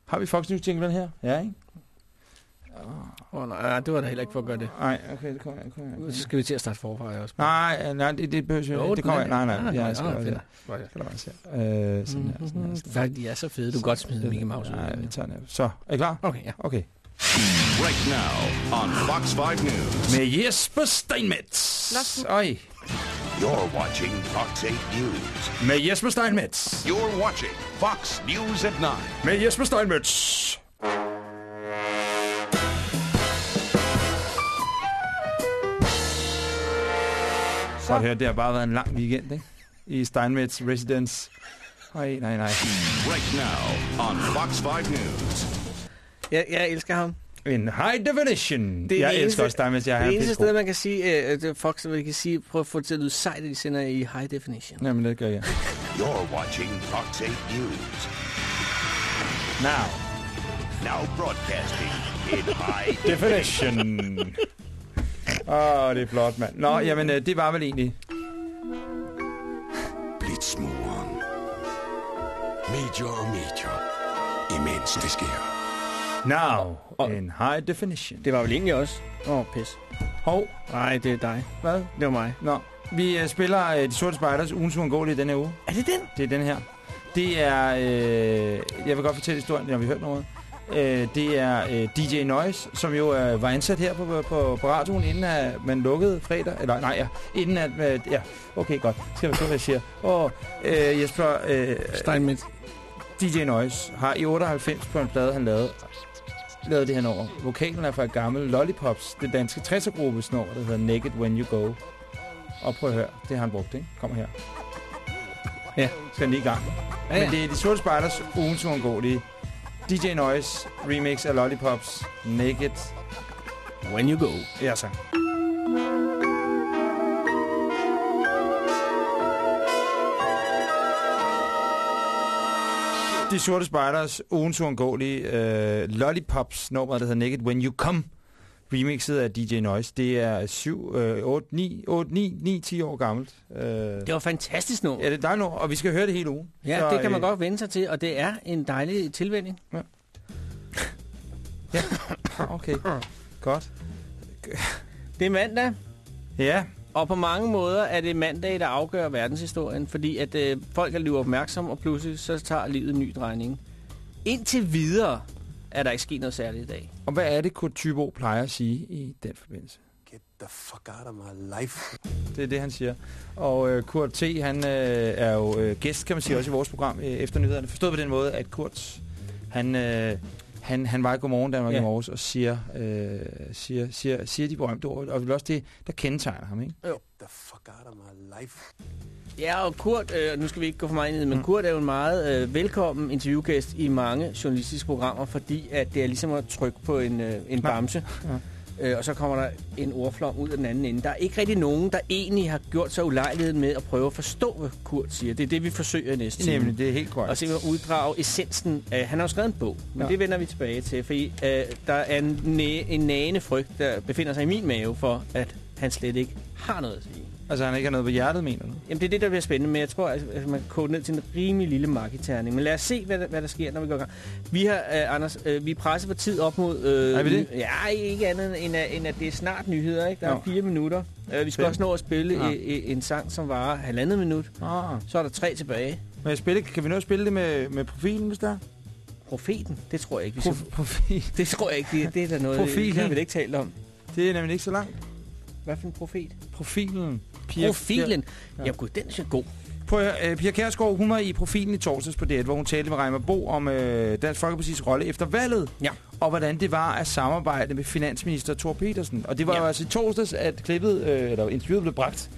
Har vi Fox News jinglen her? Ja, ikke? Åh oh, nej, nej, det var da heller ikke for at gøre det. Nej, okay, det kommer jeg. Kommer jeg. Så skal vi til at starte forfra også. Nej, nej, det, det behøver Jo, jo, det kommer er jeg. Nej, nej, jeg se. Øh, sådan her, sådan her, sådan her. Faktisk, de er så fede. Du kan godt smide Mickey Mouse ud. Nej, vi tager den her. Så, er I klar? Okay, ja. Okay. Right now on Fox 5 News. Med Jesper Steinmetz. Lad Oj. You're watching Fox 8 News. Med Jesper Steinmetz. You're watching Fox News at 9. Med Jesper Steinmetz. Så det her, det har bare været en lang weekend, ikke? I Steinmetz Residence. Ej, nej, nej. Right now on Fox 5 News. Jeg, jeg elsker ham. En high definition. Det er jeg det elsker eneste- også Steinmetz. Jeg Det er eneste sted, man kan sige, uh, det Fox, vi kan sige, prøv at få det til at lyde sejt, at de sender i high definition. Jamen, det gør jeg. You're watching Fox 8 News. Now. Now broadcasting in high Definition. Åh, oh, det er flot, mand. Nå, jamen, øh, det var vel egentlig... Blitzmuren. Major og major. Imens det sker. Now, Og- in high definition. Det var vel egentlig også. Åh, oh, pis. Hov, Nej, det er dig. hvad? Det var mig. Nå, vi øh, spiller øh, De Sorte Spejders ugens uundgåelige denne uge. Er det den? Det er den her. Det er... Øh, jeg vil godt fortælle historien, når vi hørt noget. Øh, det er øh, DJ Noise, som jo øh, var ansat her på, på, på radioen, inden at man lukkede fredag. Eller nej, ja, inden at... Øh, ja, okay, godt. Skal vi se, hvad jeg siger. Og øh, Jesper... Øh, Steinmetz. DJ Noise har i 98 på en plade, han lavede, lavede det her nummer. Vokalen er fra et gammelt Lollipops, det danske 60'er-gruppes nummer, der hedder Naked When You Go. Og prøv at høre, det har han brugt, ikke? Kommer her. Ja. Skal den lige i gang. Ja, Ja, ja. Men det er de sorte spejders ugens uundgåelige. DJ Noise remix af Lollipops Naked. When you go. Ja, så. De sorte spejders ugens uundgåelige uh, Lollipops nummer, der hedder Naked When You Come. Remixet af DJ Noise. Det er 7, øh, 8, 9, 8, 9, 9, 10 år gammelt. Øh, Det var fantastisk nummer. ja, det er dejligt nummer, og vi skal høre det hele ugen. Ja, Så, det kan man øh, godt vende sig til, og det er en dejlig tilvænning. Okay, godt. Det er mandag, Ja, og på mange måder er det mandag, der afgør verdenshistorien, fordi at øh, folk er lidt opmærksomme, og pludselig så tager livet en ny drejning. Indtil videre er der ikke sket noget særligt i dag. og hvad er det, Kurt Thybo plejer at sige i den forbindelse? Get the fuck out of my life. Det er det, han siger. Og øh, Kurt T., han øh, er jo øh, gæst, kan man sige, også i vores program øh, efter nyhederne. Forstået på den måde, at Kurt, han, øh, han, han var i Godmorgen Danmark Ja. ja. i morges og siger, øh, siger, siger, siger de berømte ord, og vel også det, der kendetegner ham, ikke? Get the fuck out of my life. Ja, og Kurt, øh, nu skal vi ikke gå for meget ind i det, men Mm. Kurt er jo en meget øh, velkommen interviewgæst i mange journalistiske programmer, fordi at det er ligesom at trykke på en, øh, en bamse. Øh, og så kommer der en ordflom ud af den anden ende. Der er ikke rigtig nogen, der egentlig har gjort sig ulejligheden med at prøve at forstå, hvad Kurt siger. Det er det, vi forsøger næste time. Nemlig, det er helt Og korrekt. simpelthen uddrage essensen. af- han har jo skrevet en bog, men. Ja. det vender vi tilbage til, fordi øh, der er en, næ- en nagende frygt, der befinder sig i min mave for, at han slet ikke har noget at sige. Altså, han ikke har noget på hjertet, mener du? Jamen, det er det, der bliver spændende, men jeg tror, at man kan kode ned til en rimelig lille markiterning. Men lad os se, hvad der, hvad der sker, når vi går i gang. Vi har, uh, Anders, uh, vi er presset for tid op mod... Uh, Er vi det? Ja, ikke andet end, at, end at det er snart nyheder, ikke? Der er Jo. fire minutter. Uh, vi skal Fem. også nå at spille Ja. ja. en sang, som varer halvandet minut. Ah. Så er der tre tilbage. Men spille, kan vi nå at spille det med, med profilen, hvis der er? Profeten, det tror jeg ikke, vi skal... Prof- profil. Det tror jeg ikke, det, det er da noget... Profilen. Det har vi ikke talt om. Det er nemlig ikke så langt. Hvad for en profet? Profilen. Pia, Profilen? Ja. Ja. Jamen gud, den er så god. Høre, øh, Pia Kærsgaard, hun var i profilen i torsdags på det, hvor hun talte med Reimer Bo om øh, Dansk Folkeparti's rolle efter valget. Ja. Og hvordan det var at samarbejde med finansminister Thor Petersen. Og det var Ja. jo altså i torsdags, at klippet, øh, eller interviewet blev bragt.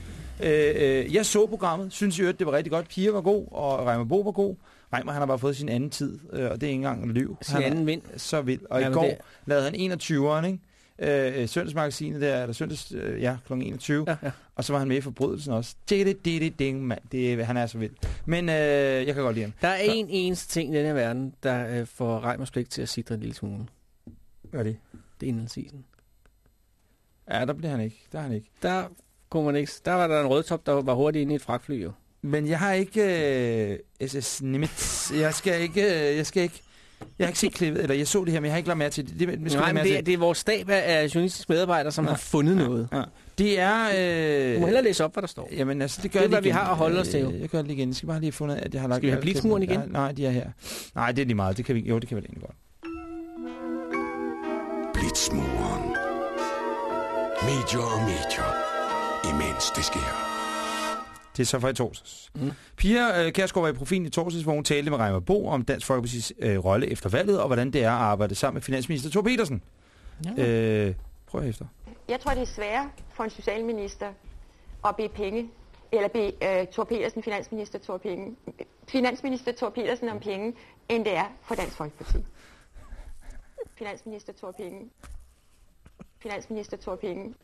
Øh, øh, jeg så programmet, synes i øvrigt, det var rigtig godt. Pia var god, og Reimer Bo var god. Reimer, han har bare fået sin anden tid, øh, og det er ikke engang en lyv. Sin Han anden vind. så vild. Og Ja, i går det- lavede han 21'eren, ikke? Øh, øh, søndagsmagasinet der, eller søndags, øh, ja, kl. 21. Ja, ja. Og så var han med i Forbrydelsen også. Det, det, det, ding, mand. Det, han er så vild. Men øh, jeg kan godt lide ham. Der er en eneste ting i denne her verden, der øh, får Reimers pligt til at sidde en lille smule. Hvad er det? Det er indlandsisen. Ja, der bliver han ikke. Der er han ikke. Der kunne man ikke... Der var der en rødtop, der var hurtigt inde i et fragtfly, jo. Men jeg har ikke øh, SS Nimitz. Jeg skal ikke... Øh, jeg skal ikke... Jeg har ikke set klippet, eller jeg så det her, men jeg har ikke lagt mærke til det. Det, det, skal Nej, men det, er- til. det er vores stab af journalistiske medarbejdere, som Ja. har fundet noget. Ja. det er... Øh, Du må hellere læse op, hvad der står. Jamen altså, det gør Det er, jeg lige hvad vi igen. har at holde os til. Øh, Jeg gør det lige igen. Jeg skal bare lige have fundet, at jeg har lagt... Skal vi have blitzmuren igen? Ja, nej, de er her. Nej, det er lige meget. Det kan vi, jo, det kan vi egentlig godt. Blitzmuren. Medier og medier. Imens det sker. Det er så fra i torsdags. Mm. Pia øh, Kærsgaard var i profilen i torsdags, hvor hun talte med Reimer Bo om Dansk Folkeparti's øh, rolle efter valget, og hvordan det er at arbejde sammen med finansminister Thor Petersen. Ja. Øh, prøv efter. Jeg tror, det er sværere for en socialminister at bede penge, eller bede uh, Thor Petersen, finansminister Thor, penge, finansminister Thor Petersen om penge, end det er for Dansk Folkeparti. Finansminister Thor penge. Finansminister Thor penge.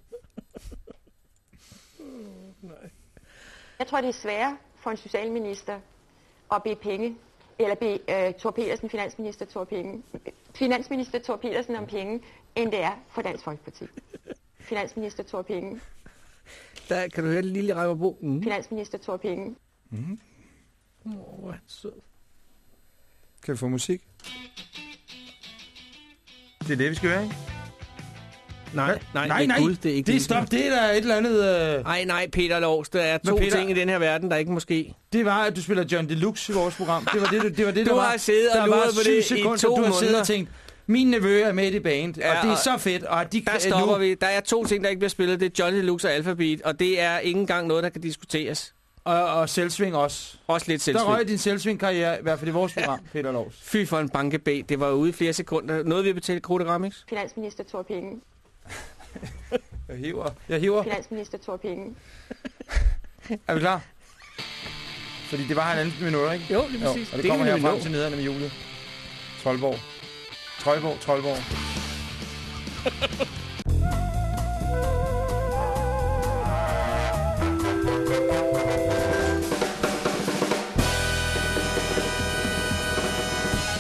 Jeg tror, det er sværere for en socialminister at bede penge, eller bede uh, Thor Petersen, finansminister Thor penge, finansminister Thor Petersen om penge, end det er for Dansk Folkeparti. Finansminister Thor penge. Der kan du høre det lille Reimer Bo. Mm. Finansminister Thor penge. Oh, hvor er han sød. Kan vi få musik? Det er det, vi skal høre, ikke? Nej, nej, nej, det er nej. Gud, det er ikke det er stop. Det er der et eller andet... Øh... Nej, nej, Peter Lovs, der er to Peter- ting i den her verden, der ikke måske... Det var, at du spiller John Deluxe i vores program. Det var det, du- det, var det Du der var. har siddet og der luret på det i sekunder, to du har siddet måneder. og tænkt, min nevø er med i det band, ja, Ja, og det er så fedt. Og de, Der stopper nu, vi. Der er to ting, der ikke bliver spillet. Det er Johnny Deluxe og Alphabet, og det er ikke engang noget, der kan diskuteres. Og, og selvsving også. Også lidt Der selvsving. røg din selvsving-karriere, i hvert fald i vores program, Peter Lovs. Fy for en bankebæ. Det var ude i flere sekunder. Noget vi har betalt Krutte Ramix? Finansminister Thor penge. Jeg hiver. Jeg hiver. Finansminister Thor penge. Er vi klar? Fordi det var halvanden minutter, ikke? Jo, lige præcis. og det, Det kommer her frem til nyhederne med julet. Troldborg. Trøjborg, Troldborg. Du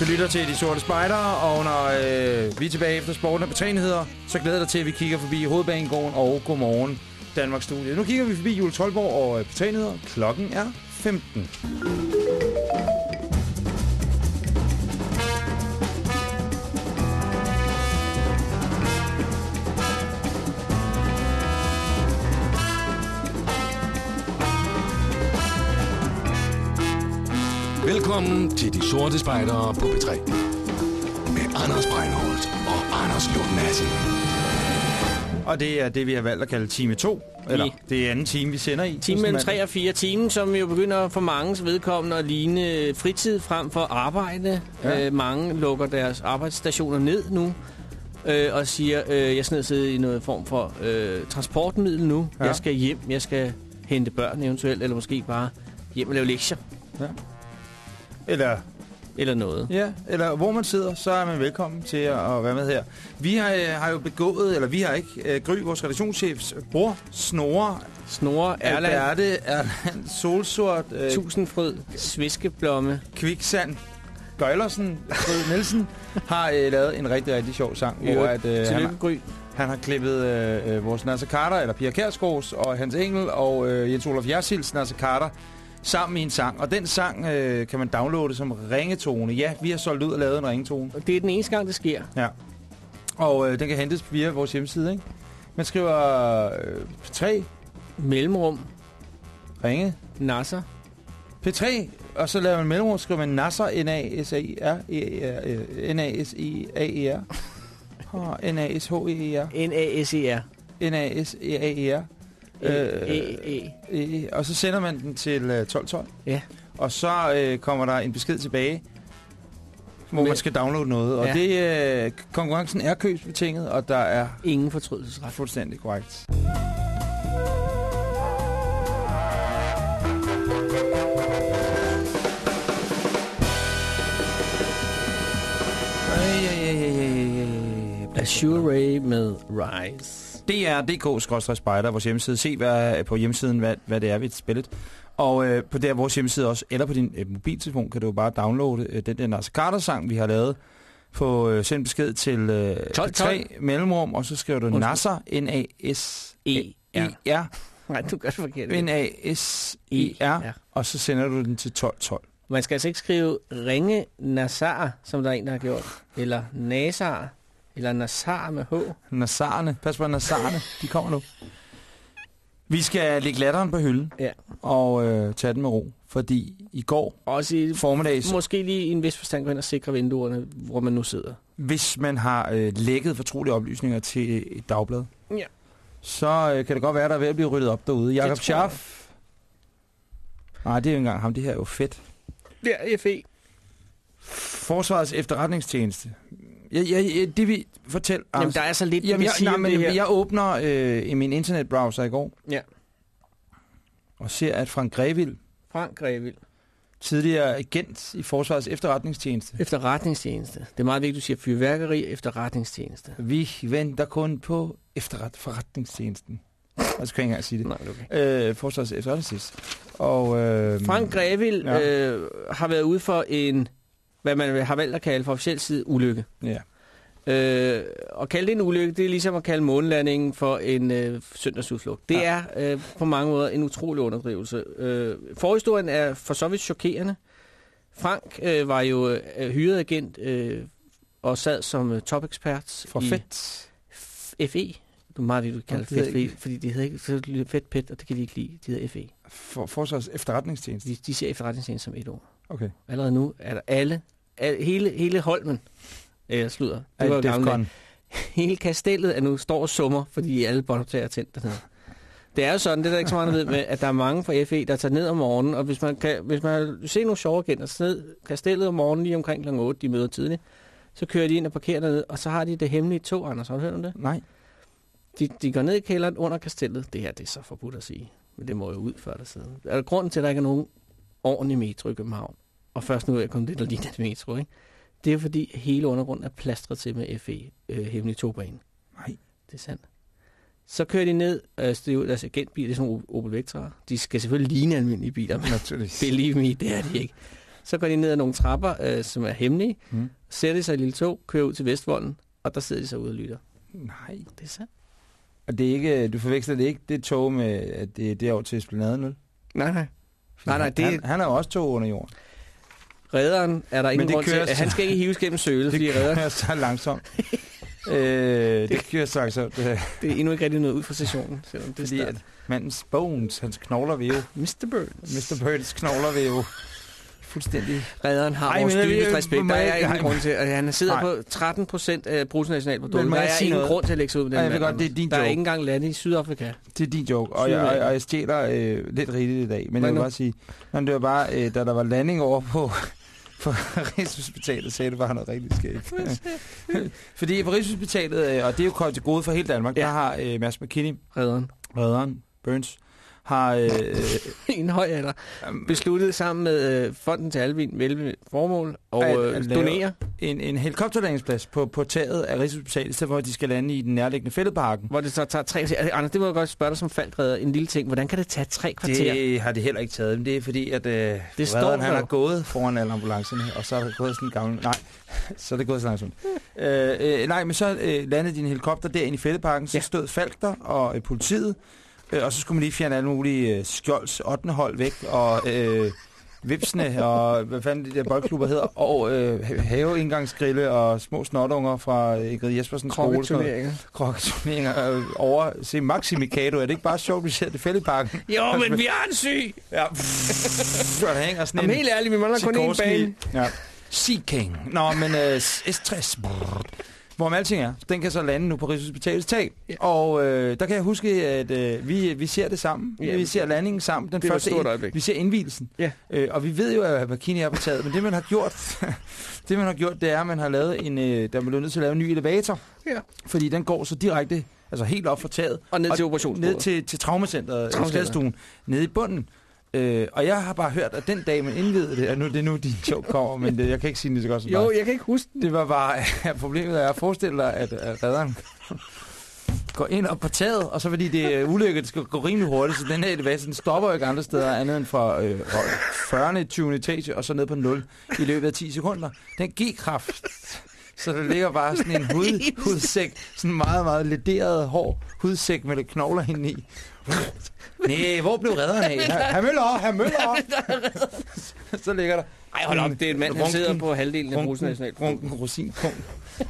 lytter til De Sorte Spejdere, og når øh, vi er tilbage efter sporten og betræenheder, så glæder jeg dig til, at vi kigger forbi Hovedbanegården og Godmorgen Danmarks Studie. Nu kigger vi forbi Jule Tolborg og øh, betræenheder. Klokken er 15. Velkommen til De Sorte Spejdere på P3. Med Anders Breinholt og Anders Lund Madsen. Og det er det, vi har valgt at kalde time 2. Eller, I- det er anden time, vi sender i. Time mellem Tusind 3 og 4 timer, som jo begynder for mange vedkommende at ligne fritid frem for arbejde. Ja. Ja. Øh, mange lukker deres arbejdsstationer ned nu. Øh, og siger, øh, jeg skal ned sidde i noget form for øh, transportmiddel nu. Ja. Ja. Jeg skal hjem, jeg skal hente børn eventuelt, eller måske bare hjem og lave lektier, Eller, eller noget. ja, eller hvor man sidder, så er man velkommen til at, at være med her. Vi har, øh, har jo begået, eller vi har ikke, øh, Gry, vores redaktionschefs bror, Snore, Snore, Erland, Alberte, Erland, Solsort, øh, Tusindfrød, Sviskeblomme. Kviksand, Gøjlersen, Frød Nielsen, har øh, lavet en rigtig, rigtig sjov sang, Jo, hvor at, øh, han, Tillykke, Gry. Han har klippet øh, øh, vores Nasser Carter, eller Pia Kærsgaards, og Hans Engel og øh, Jens Olof Jersils Nasser Carter sammen i en sang. Og den sang øh, kan man downloade som ringetone. Ja, vi har solgt ud og lavet en ringetone. Og det er den eneste gang, det sker. Ja. Og øh, den kan hentes via vores hjemmeside, ikke? Man skriver øh, P3, Mellemrum, ringe, Nasser. P3, og så laver man mellemrum, skriver man Nasser, N-A-S-A-R, E- N-A-S-I-A-E-R, N-A-S-H-E-E-R, N-A-S-E-R. N-A-S-E-A-E-R, E, Øh, E-E. og så sender man den til øh, 1212. Ja. Og så øh, kommer der en besked tilbage, hvor man skal downloade noget. Og Ja. det øh, konkurrencen er købsbetinget, og der er Ingen fortrydelsesret. fuldstændig korrekt. Azure Ray med Rise. DR.dk-spejder, vores hjemmeside. Se hvad, på hjemmesiden, hvad, hvad det er, vi spillet. Og øh, på der vores hjemmeside også, eller på din øh, mobiltelefon, kan du jo bare downloade øh, den der Nasser Carter-sang, vi har lavet. På øh, send besked til øh, 12. 3 mellemrum, og så skriver du. Nasser, N-A-S-E-R. Nej, du gør det forkert. N-A-S-E-R, Ja. og så sender du den til 1212. Man skal altså ikke skrive ringe Nassar, som der er en, der har gjort. Eller Nasar. Eller Nassar med H. Nassarne, pas på Nassarne, de kommer nu. Vi skal lægge latteren på hylden Ja. og øh, tage den med ro, fordi i går Også i formiddags, måske lige i en vis forstand gå ind og sikre vinduerne, hvor man nu sidder. hvis man har øh, lækket fortrolige oplysninger til et dagblad, Ja. så øh, kan det godt være, at der er ved at blive ryddet op derude. Jakob. Schaff. Nej, det er jo ikke engang ham. Det her er jo fedt. Det er FE. Forsvarets efterretningstjeneste. Jeg, jeg, jeg, det vi fortæl. Jamen, der er så lidt, Jamen, jeg, nej, men, jeg åbner øh, i min internetbrowser i går Ja. og ser, at Frank Grevild, Frank Grevild. tidligere agent i Forsvarets efterretningstjeneste, Efterretningstjeneste. Det er meget vigtigt, du siger fyrværkeri efterretningstjeneste. vi venter kun på efterret forretningstjenesten. Og så kan jeg ikke engang sige det. Nej, okay. Øh, Forsvarets efterretningstjeneste. Og, øh, Frank Grevild ja. øh, har været ude for en, hvad man har valgt at kalde for officiel side, ulykke. Ja. Øh, og kalde det en ulykke, det er ligesom at kalde månelandingen for en øh, søndagsudflugt. Det Ja. er øh, på mange måder en utrolig underdrivelse. Øh, forhistorien er for så vidt chokerende. Frank øh, var jo øh, hyret agent øh, og sad som øh, topekspert For i. FE. Du er meget vidt, du kalder Nå, det det ved jeg FE, fordi de hedder ikke fedt pet, og det kan de ikke lide. De hedder FE. For, Forsvarets efterretningstjeneste. De, de ser efterretningstjeneste som et ord. Okay. Allerede nu er der alle hele, hele Holmen, øh, slutter. Det var. Defcon. Hele kastellet er nu står og summer, fordi alle båndoptager er tændt dernede. Det er jo sådan, det er der ikke så meget, ved med, at der er mange fra FE, der tager ned om morgenen, og hvis man kan, hvis man ser nogle sjove agenter, så ned kastellet om morgenen lige omkring kl. 8, de møder tidligt, så kører de ind og parkerer dernede, og så har de det hemmelige tog, Anders. Har du hørt om det? Nej. De, de går ned i kælderen under kastellet. Det her, det er så forbudt at sige. Men det må jo ud før der siden. Er der grunden til, at der ikke er nogen ordentlig metro i København? Og først nu er jeg kommet det, der ligner et metro, ikke? Det er fordi hele undergrunden er plastret til med FE, øh, hemmelig togbane. Nej. Det er sandt. Så kører de ned, øh, det er jo deres agentbil, det er sådan nogle Opel Vectra. De skal selvfølgelig ligne almindelige biler, men Naturligvis. believe me, det er de ikke. Så går de ned ad nogle trapper, øh, som er hemmelige, Mm. sætter sig i et lille tog, kører ud til Vestvolden, og der sidder de så ude og lytter. Nej. Det er sandt. Og det er ikke, du forveksler det ikke det tog med, at det er derovre til Esplanaden, vel? Nej, nej. Nej, nej, han- det- Han, han er jo også tog under jorden. Redderen er der ingen det grund til. at så- Han skal ikke hives gennem sølet, fordi Det redderen, kører så langsomt. øh, det kører så langsomt. Det, det er endnu ikke rigtig noget ud fra stationen. Selvom det er fordi start. at mandens bones, hans knogler vil jo, Mr. Burns. Mr. Burns knogler vil jo fuldstændig... Redderen har Ej, vores dybeste respekt. Der er ingen grund til. at Han sidder nej. på 13 procent af bruttonationalproduktet. Der er ingen noget? grund til at lægge sig ud med den Ej, jeg godt, det er din Der er joke. ikke engang lande i Sydafrika. Det er din joke, og jeg, og, og jeg stjæler øh, lidt rigeligt i dag. Men Hvad jeg vil nu? bare sige, når det var bare, øh, da der var landing over på, på Rigshospitalet, sagde det bare noget rigtig skægt. Fordi på Rigshospitalet, øh, og det er jo kommet til gode for hele Danmark, Ja. ja. der har øh, Mads McKinney, Redderen. redderen, Burns, har... Øh, I en høj alder. Besluttet sammen med øh, Fonden til Alvin Velve Formål og At- øh, at donere en, en helikopterlandingsplads på, på taget af Rigshospitalet, at de skal lande i den nærliggende fældeparken. Hvor det så tager tre kvarter. Anders, det må jeg godt spørge dig som faldredder. En lille ting. Hvordan kan det tage tre kvarter? Det har det heller ikke taget, men det er fordi, at øh, Det står han har gået foran alle ambulancerne, og så er der gået sådan en gammel... Nej, så er det gået så langsomt. øh, øh, nej, men så øh, landede din helikopter derinde i fældeparken, så ja. stod Falk der og øh, politiet, øh, og så skulle man lige fjerne alle mulige øh, skjolds 8. hold væk, og øh, vipsene, og hvad fanden de der boldklubber hedder, og øh, haveindgangsgrille og små snotunger fra øh, Ingrid Jespersens skole. Krokketurneringer. Krokketurneringer øh, over se Maxi Mikado. Er det ikke bare sjovt, vi ser det i fældeparken? Jo, men vi har en syg. Ja. og der hænger sådan Jamen en... helt ærligt, vi mangler kun én bane. Ja. Sea King. Nå, men uh, S60. Brrr. Hvorom alting er. Den kan så lande nu på Rigshospitalets tag. Ja. Og øh, der kan jeg huske, at øh, vi, vi ser det sammen. Ja. vi ser landingen sammen. Den Det første stort øjeblik. Vi ser indvielsen. Ja. Øh, og vi ved jo, at Bikini er på taget. Men det, man har gjort, det, man har gjort, det er, at man har lavet en... Øh, der blev nødt til at lave en ny elevator. Ja. Fordi den går så direkte, altså helt op for taget. Og ned til operationsbordet. Ned til, til traumacenteret, Traumacenteret. skadestuen, nede i bunden. Øh, og jeg har bare hørt, at den dag, man indvidede det, og nu det er nu, din joke kommer, men det, jeg kan ikke sige det så godt som Jo, dig. jeg kan ikke huske den. Det var bare, at problemet er, at forestille dig, at, at redderen går ind op på taget, og så fordi det er ulykke, det skal gå rimelig hurtigt, så den her elevator, den stopper jo ikke andre steder andet end fra øh, 40. 20. etage, og så ned på 0 i løbet af 10 sekunder. Den G-kraft, så der ligger bare sådan en hud, hudsæk, sådan en meget, meget lederet hår hudsæk med lidt knogler inde i. Nej, hvor blev redderen af? Herr, Møller, herr Møller! så ligger der. Ej, hold op, det er en mand, der sidder på halvdelen af runken, Brugsen runken rosinpunkt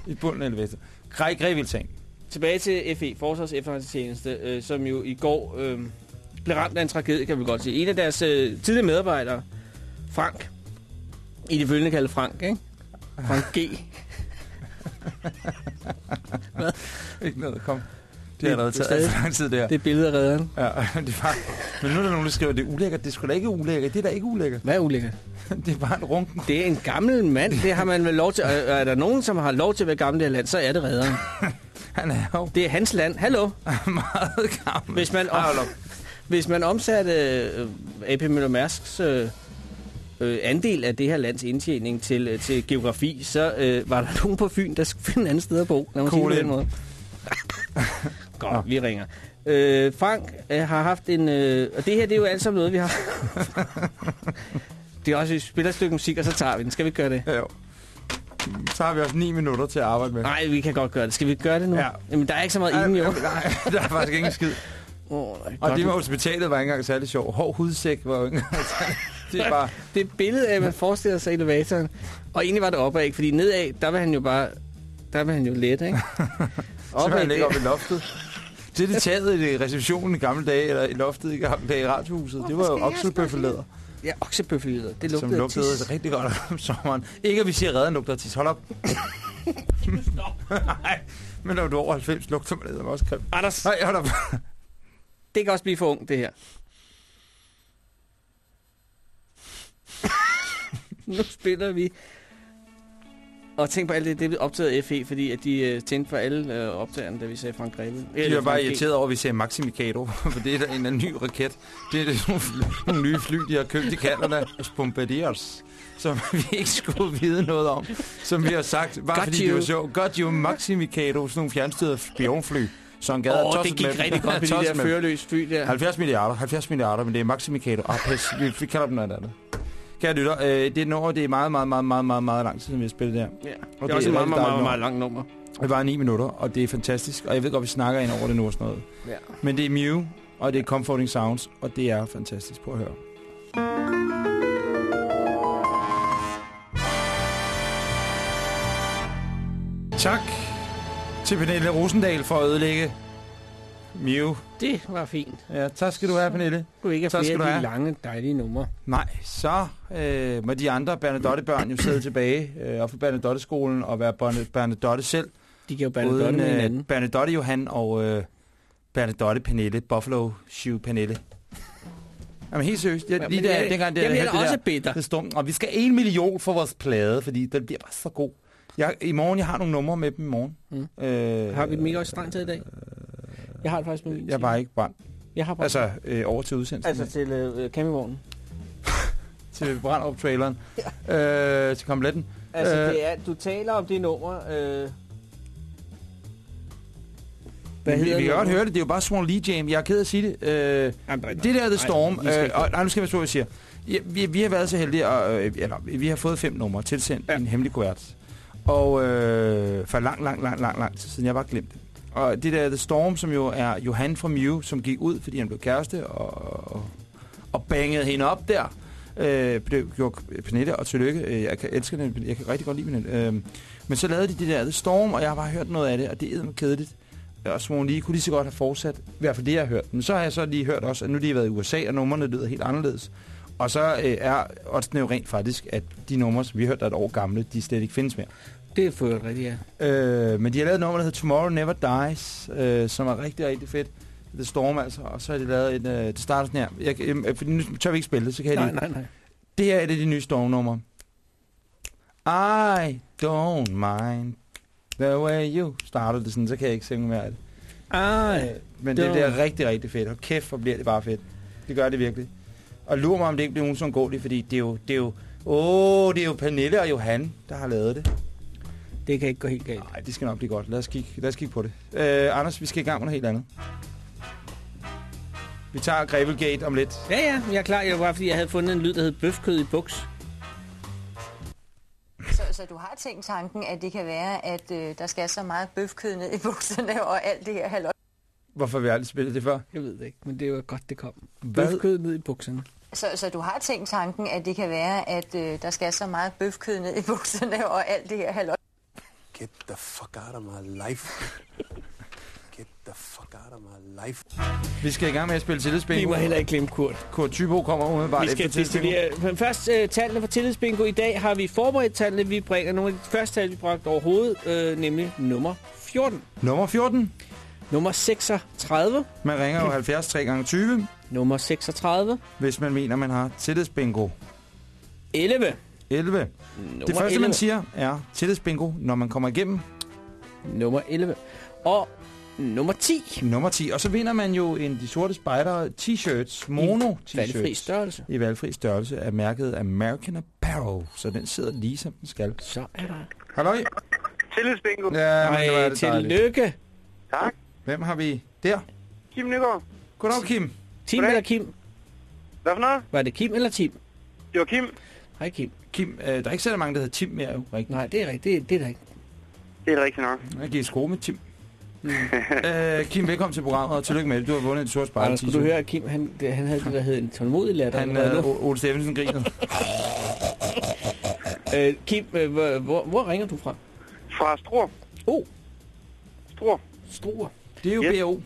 i bunden af elevator. Grej, grej vildt ting. Tilbage til FE, Forsvars Efterretningstjeneste, øh, som jo i går øh, blev ramt af en tragedie, kan vi godt sige. En af deres øh, tidligere medarbejdere, Frank, i det følgende kaldet Frank, ikke? Frank G. Ikke noget, kom. Det har allerede er taget stadig- for lang tid der. Det er billedet af redderen. Ja, det var, men nu er der nogen, der skriver, at det er ulækkert. Det er sgu da ikke ulækkert. Det er da ikke ulækkert. Hvad er ulækkert? Det er bare en runken. Det er en gammel mand, det har man vel lov til. Og er der nogen, som har lov til at være gammel i det land, så er det redderen. Han er jo Det er hans land. Hallo? meget gammel. Hvis man, om, hvis man omsatte øh, AP Møller Mærsks øh, øh, andel af det her lands indtjening til, øh, til geografi, så øh, var der nogen på Fyn, der skulle finde et andet sted at bo. Lad mig sige det på den Cool. måde. Godt, vi ringer. Øh, Frank øh, har haft en... Øh, og det her, det er jo alt sammen noget, vi har... det er også, vi spiller et stykke musik, og så tager vi den. Skal vi gøre det? Ja, jo. Så har vi også 9 minutter til at arbejde med. Nej, vi kan godt gøre det. Skal vi gøre det nu? Ja. Jamen, der er ikke så meget i Ej, den, jo. Nej, der er faktisk ingen skid. Oh, Og det med hospitalet var ikke engang særlig sjov. Hård hudsæk var jo ikke engang særlig. Det er bare... det er et billede af, at man forestiller sig elevatoren. Og egentlig var det opad, ikke? Fordi nedad, der var han jo bare... Der var han jo let, ikke? Så man ligger op i loftet. Det er det taget i receptionen i gamle dage, eller i loftet i gamle dage i radiohuset. Det var jo okselbøffelæder, Ja, oksebøffeleder. Det som lugtede af lugtede tis. rigtig godt om sommeren. Ikke at vi siger, at redden lugter tis. Hold op. Nej, men når du er over 90, lugter man det også grimt. Anders, Nej, hold op. det kan også blive for ung, det her. nu spiller vi. Og tænk på alt det, det blev optaget af FE, fordi at de uh, tændte for alle uh, optagerne, da vi sagde Frank Greve. De er bare irriteret over, at vi ser Maxi Mikado, for det er da en anden ny raket. Det er nogle, nogle nye fly, de har købt i Canada, Bombardiers, som vi ikke skulle vide noget om. Som vi har sagt, bare Got fordi you. det var sjovt. Got you, Maxi Mikado, sådan nogle fjernstyrede spionfly. Så han gad Åh, at oh, det gik med rigtig godt med de der førerløse fly der. 70 milliarder, 70 milliarder, men det er Maxi Mikado. Ah, vi, vi kalder dem noget andet. Kære lytter, øh, det er nummer, det er meget, meget, meget, meget, meget, meget lang tid, siden vi har spillet det her. Ja. Og Det er også det et er meget, rigtig meget, meget, dejligt meget langt nummer. Det var 9 minutter, og det er fantastisk. Og jeg ved godt, vi snakker ind over det nu og sådan noget. Ja. Men det er Mew, og det er Comforting Sounds, og det er fantastisk. Prøv at høre. Tak til Pernille Rosendal for at ødelægge Mew. Det var fint. Ja, tak skal du have, Pernille. Du ikke have flere af de lange, dejlige numre. Nej, så øh, må de andre Bernadotte-børn jo sidde tilbage øh, og få Bernadotte-skolen og være Bernadotte selv. De kan jo Bernadotte med øh, hinanden. Bernadotte Johan og øh, Bernadotte Pernille. Buffalo Shoe Pernille. Jamen helt seriøst. Jeg, Ja, lige der, jeg- dengang, det, jeg det er der, også bitter. det stod, og vi skal en million for vores plade, fordi den bliver bare så god. Jeg, I morgen, jeg har nogle numre med dem i morgen. Mm. Øh, Har vi dem ikke også strengt til i dag? Jeg har det faktisk med min Jeg bare ikke brændt. Jeg har bare... Altså, øh, over til udsendelsen. altså til øh, campingvognen. til Brandrup-traileren. øh, til kompletten. Altså, Øh, det er, du taler om det nummer... Øh... Hvad vi, hedder vi kan godt høre det, det er jo bare Small Lee Jam. Jeg er ked af at sige det. Øh, Jamen, nej, det der er The nej, Storm. skal Øh, og, nej, nu skal jeg passe på, hvad jeg siger. Ja, vi, vi har været så heldige, og, øh, eller vi har fået fem numre tilsendt ja. Ja. en hemmelig kuvert. Og øh, for lang, lang, lang, lang, lang tid siden, jeg har bare glemt det. Og det der The Storm, som jo er Johan fra Mew, som gik ud, fordi han blev kæreste, og, og, og bangede hende op der. Øh, det gjorde Pernille, og tillykke. Øh, jeg kan elske den. Jeg kan rigtig godt lide Pernille. Øh, men så lavede de det der The Storm, og jeg har bare hørt noget af det, og det er kedeligt. Og Simon lige kunne lige så godt have fortsat, i hvert fald det, jeg har hørt. Men så har jeg så lige hørt også, at nu de har været i USA, og numrene lyder helt anderledes. Og så øh, er oddsene jo rent faktisk, at de numre, som vi har hørt, der er et år gamle, de slet ikke findes mere. Det er for rigtigt, ja. Øh, men de har lavet et nummer, der hedder Tomorrow Never Dies, øh, som er rigtig, rigtig fedt. Det Storm altså, og så har de lavet et, øh, det starter sådan her. Jeg, øh, fordi nu tør vi ikke spille det, så kan jeg Nej, lige... nej, nej. Det her er et af de nye Storm-numre. I don't mind the way you starter det sådan, så kan jeg ikke synge mere af det. Ej, Men det, det er rigtig, rigtig fedt. Og kæft, hvor bliver det bare fedt. Det gør det virkelig. Og lurer mig, om det ikke bliver nogen som går det, fordi det er jo... Det er jo Åh, det er jo Pernille og Johan, der har lavet det. Det kan ikke gå helt galt. Nej, det skal nok blive godt. Lad os kigge, lad os kigge på det. Øh, Anders, vi skal i gang med noget helt andet. Vi tager Grevelgate om lidt. Ja, ja, jeg er klar. Jeg var, fordi jeg havde fundet en lyd, der hed bøfkød i buks. Så, så du har tænkt tanken, at det kan være, at øh, der skal så meget bøfkød ned i bukserne og alt det her halløj. Hvorfor har vi aldrig spillet det før? Jeg ved det ikke, men det var godt, det kom. Hvad? Bøfkød ned i bukserne. Så, så du har tænkt tanken, at det kan være, at øh, der skal så meget bøfkød ned i bukserne og alt det her halløj. Get the fuck out of my life. Get the fuck out of my life. Vi skal i gang med at spille Vi tillidsbingo. må heller ikke glemme Kurt. Kurt Tybo kommer umiddelbart Vi skal efter tillidsbingo. Men først uh, tallene for tillidsbingo. I dag har vi forberedt tallene. Vi bringer nogle af de første tal, vi bragte overhovedet, øh, nemlig nummer 14. Nummer 14. Nummer 36. Man ringer jo 70 3 gange 20 Nummer 36. hvis man mener, man har tillidsbingo. 11. 11. Nummer Det første, 11. man siger, er tillidsbingo, når man kommer igennem. Nummer 11. Og nummer 10. Nummer 10. Og så vinder man jo en De Sorte Spejder t-shirts, mono Valgfri t-shirts. størrelse. I valgfri størrelse af mærket American Apparel. Så den sidder lige som den skal. Så er der. Halløj. Tillidsbingo. Ja, men nu er Ej, det dejligt. tillykke. Tak. Hvem har vi der? Kim Nygaard. Goddag, Kim. Tim Goddag. eller Kim? Hvad for noget? Var det Kim eller Tim? Det var Kim. Hej Kim. Kim, øh, der er ikke så mange, der hedder Tim mere, jo. Rigtigt. Nej, det er rigtigt. Det, er- det er der ikke. Det er rigtigt nok. Jeg giver sko med Tim. øh, Kim, velkommen til programmet, og tillykke med det. Du har vundet en sort spejl. Anders, skulle du høre, at Kim han, det, han havde det, der hed en tålmodig latter. Han, øh, Ole Steffensen griner. øh, Kim, øh, hvor, hvor, hvor ringer du fra? Fra Struer. Oh, Struer. Struer. Det er jo Yes. BO.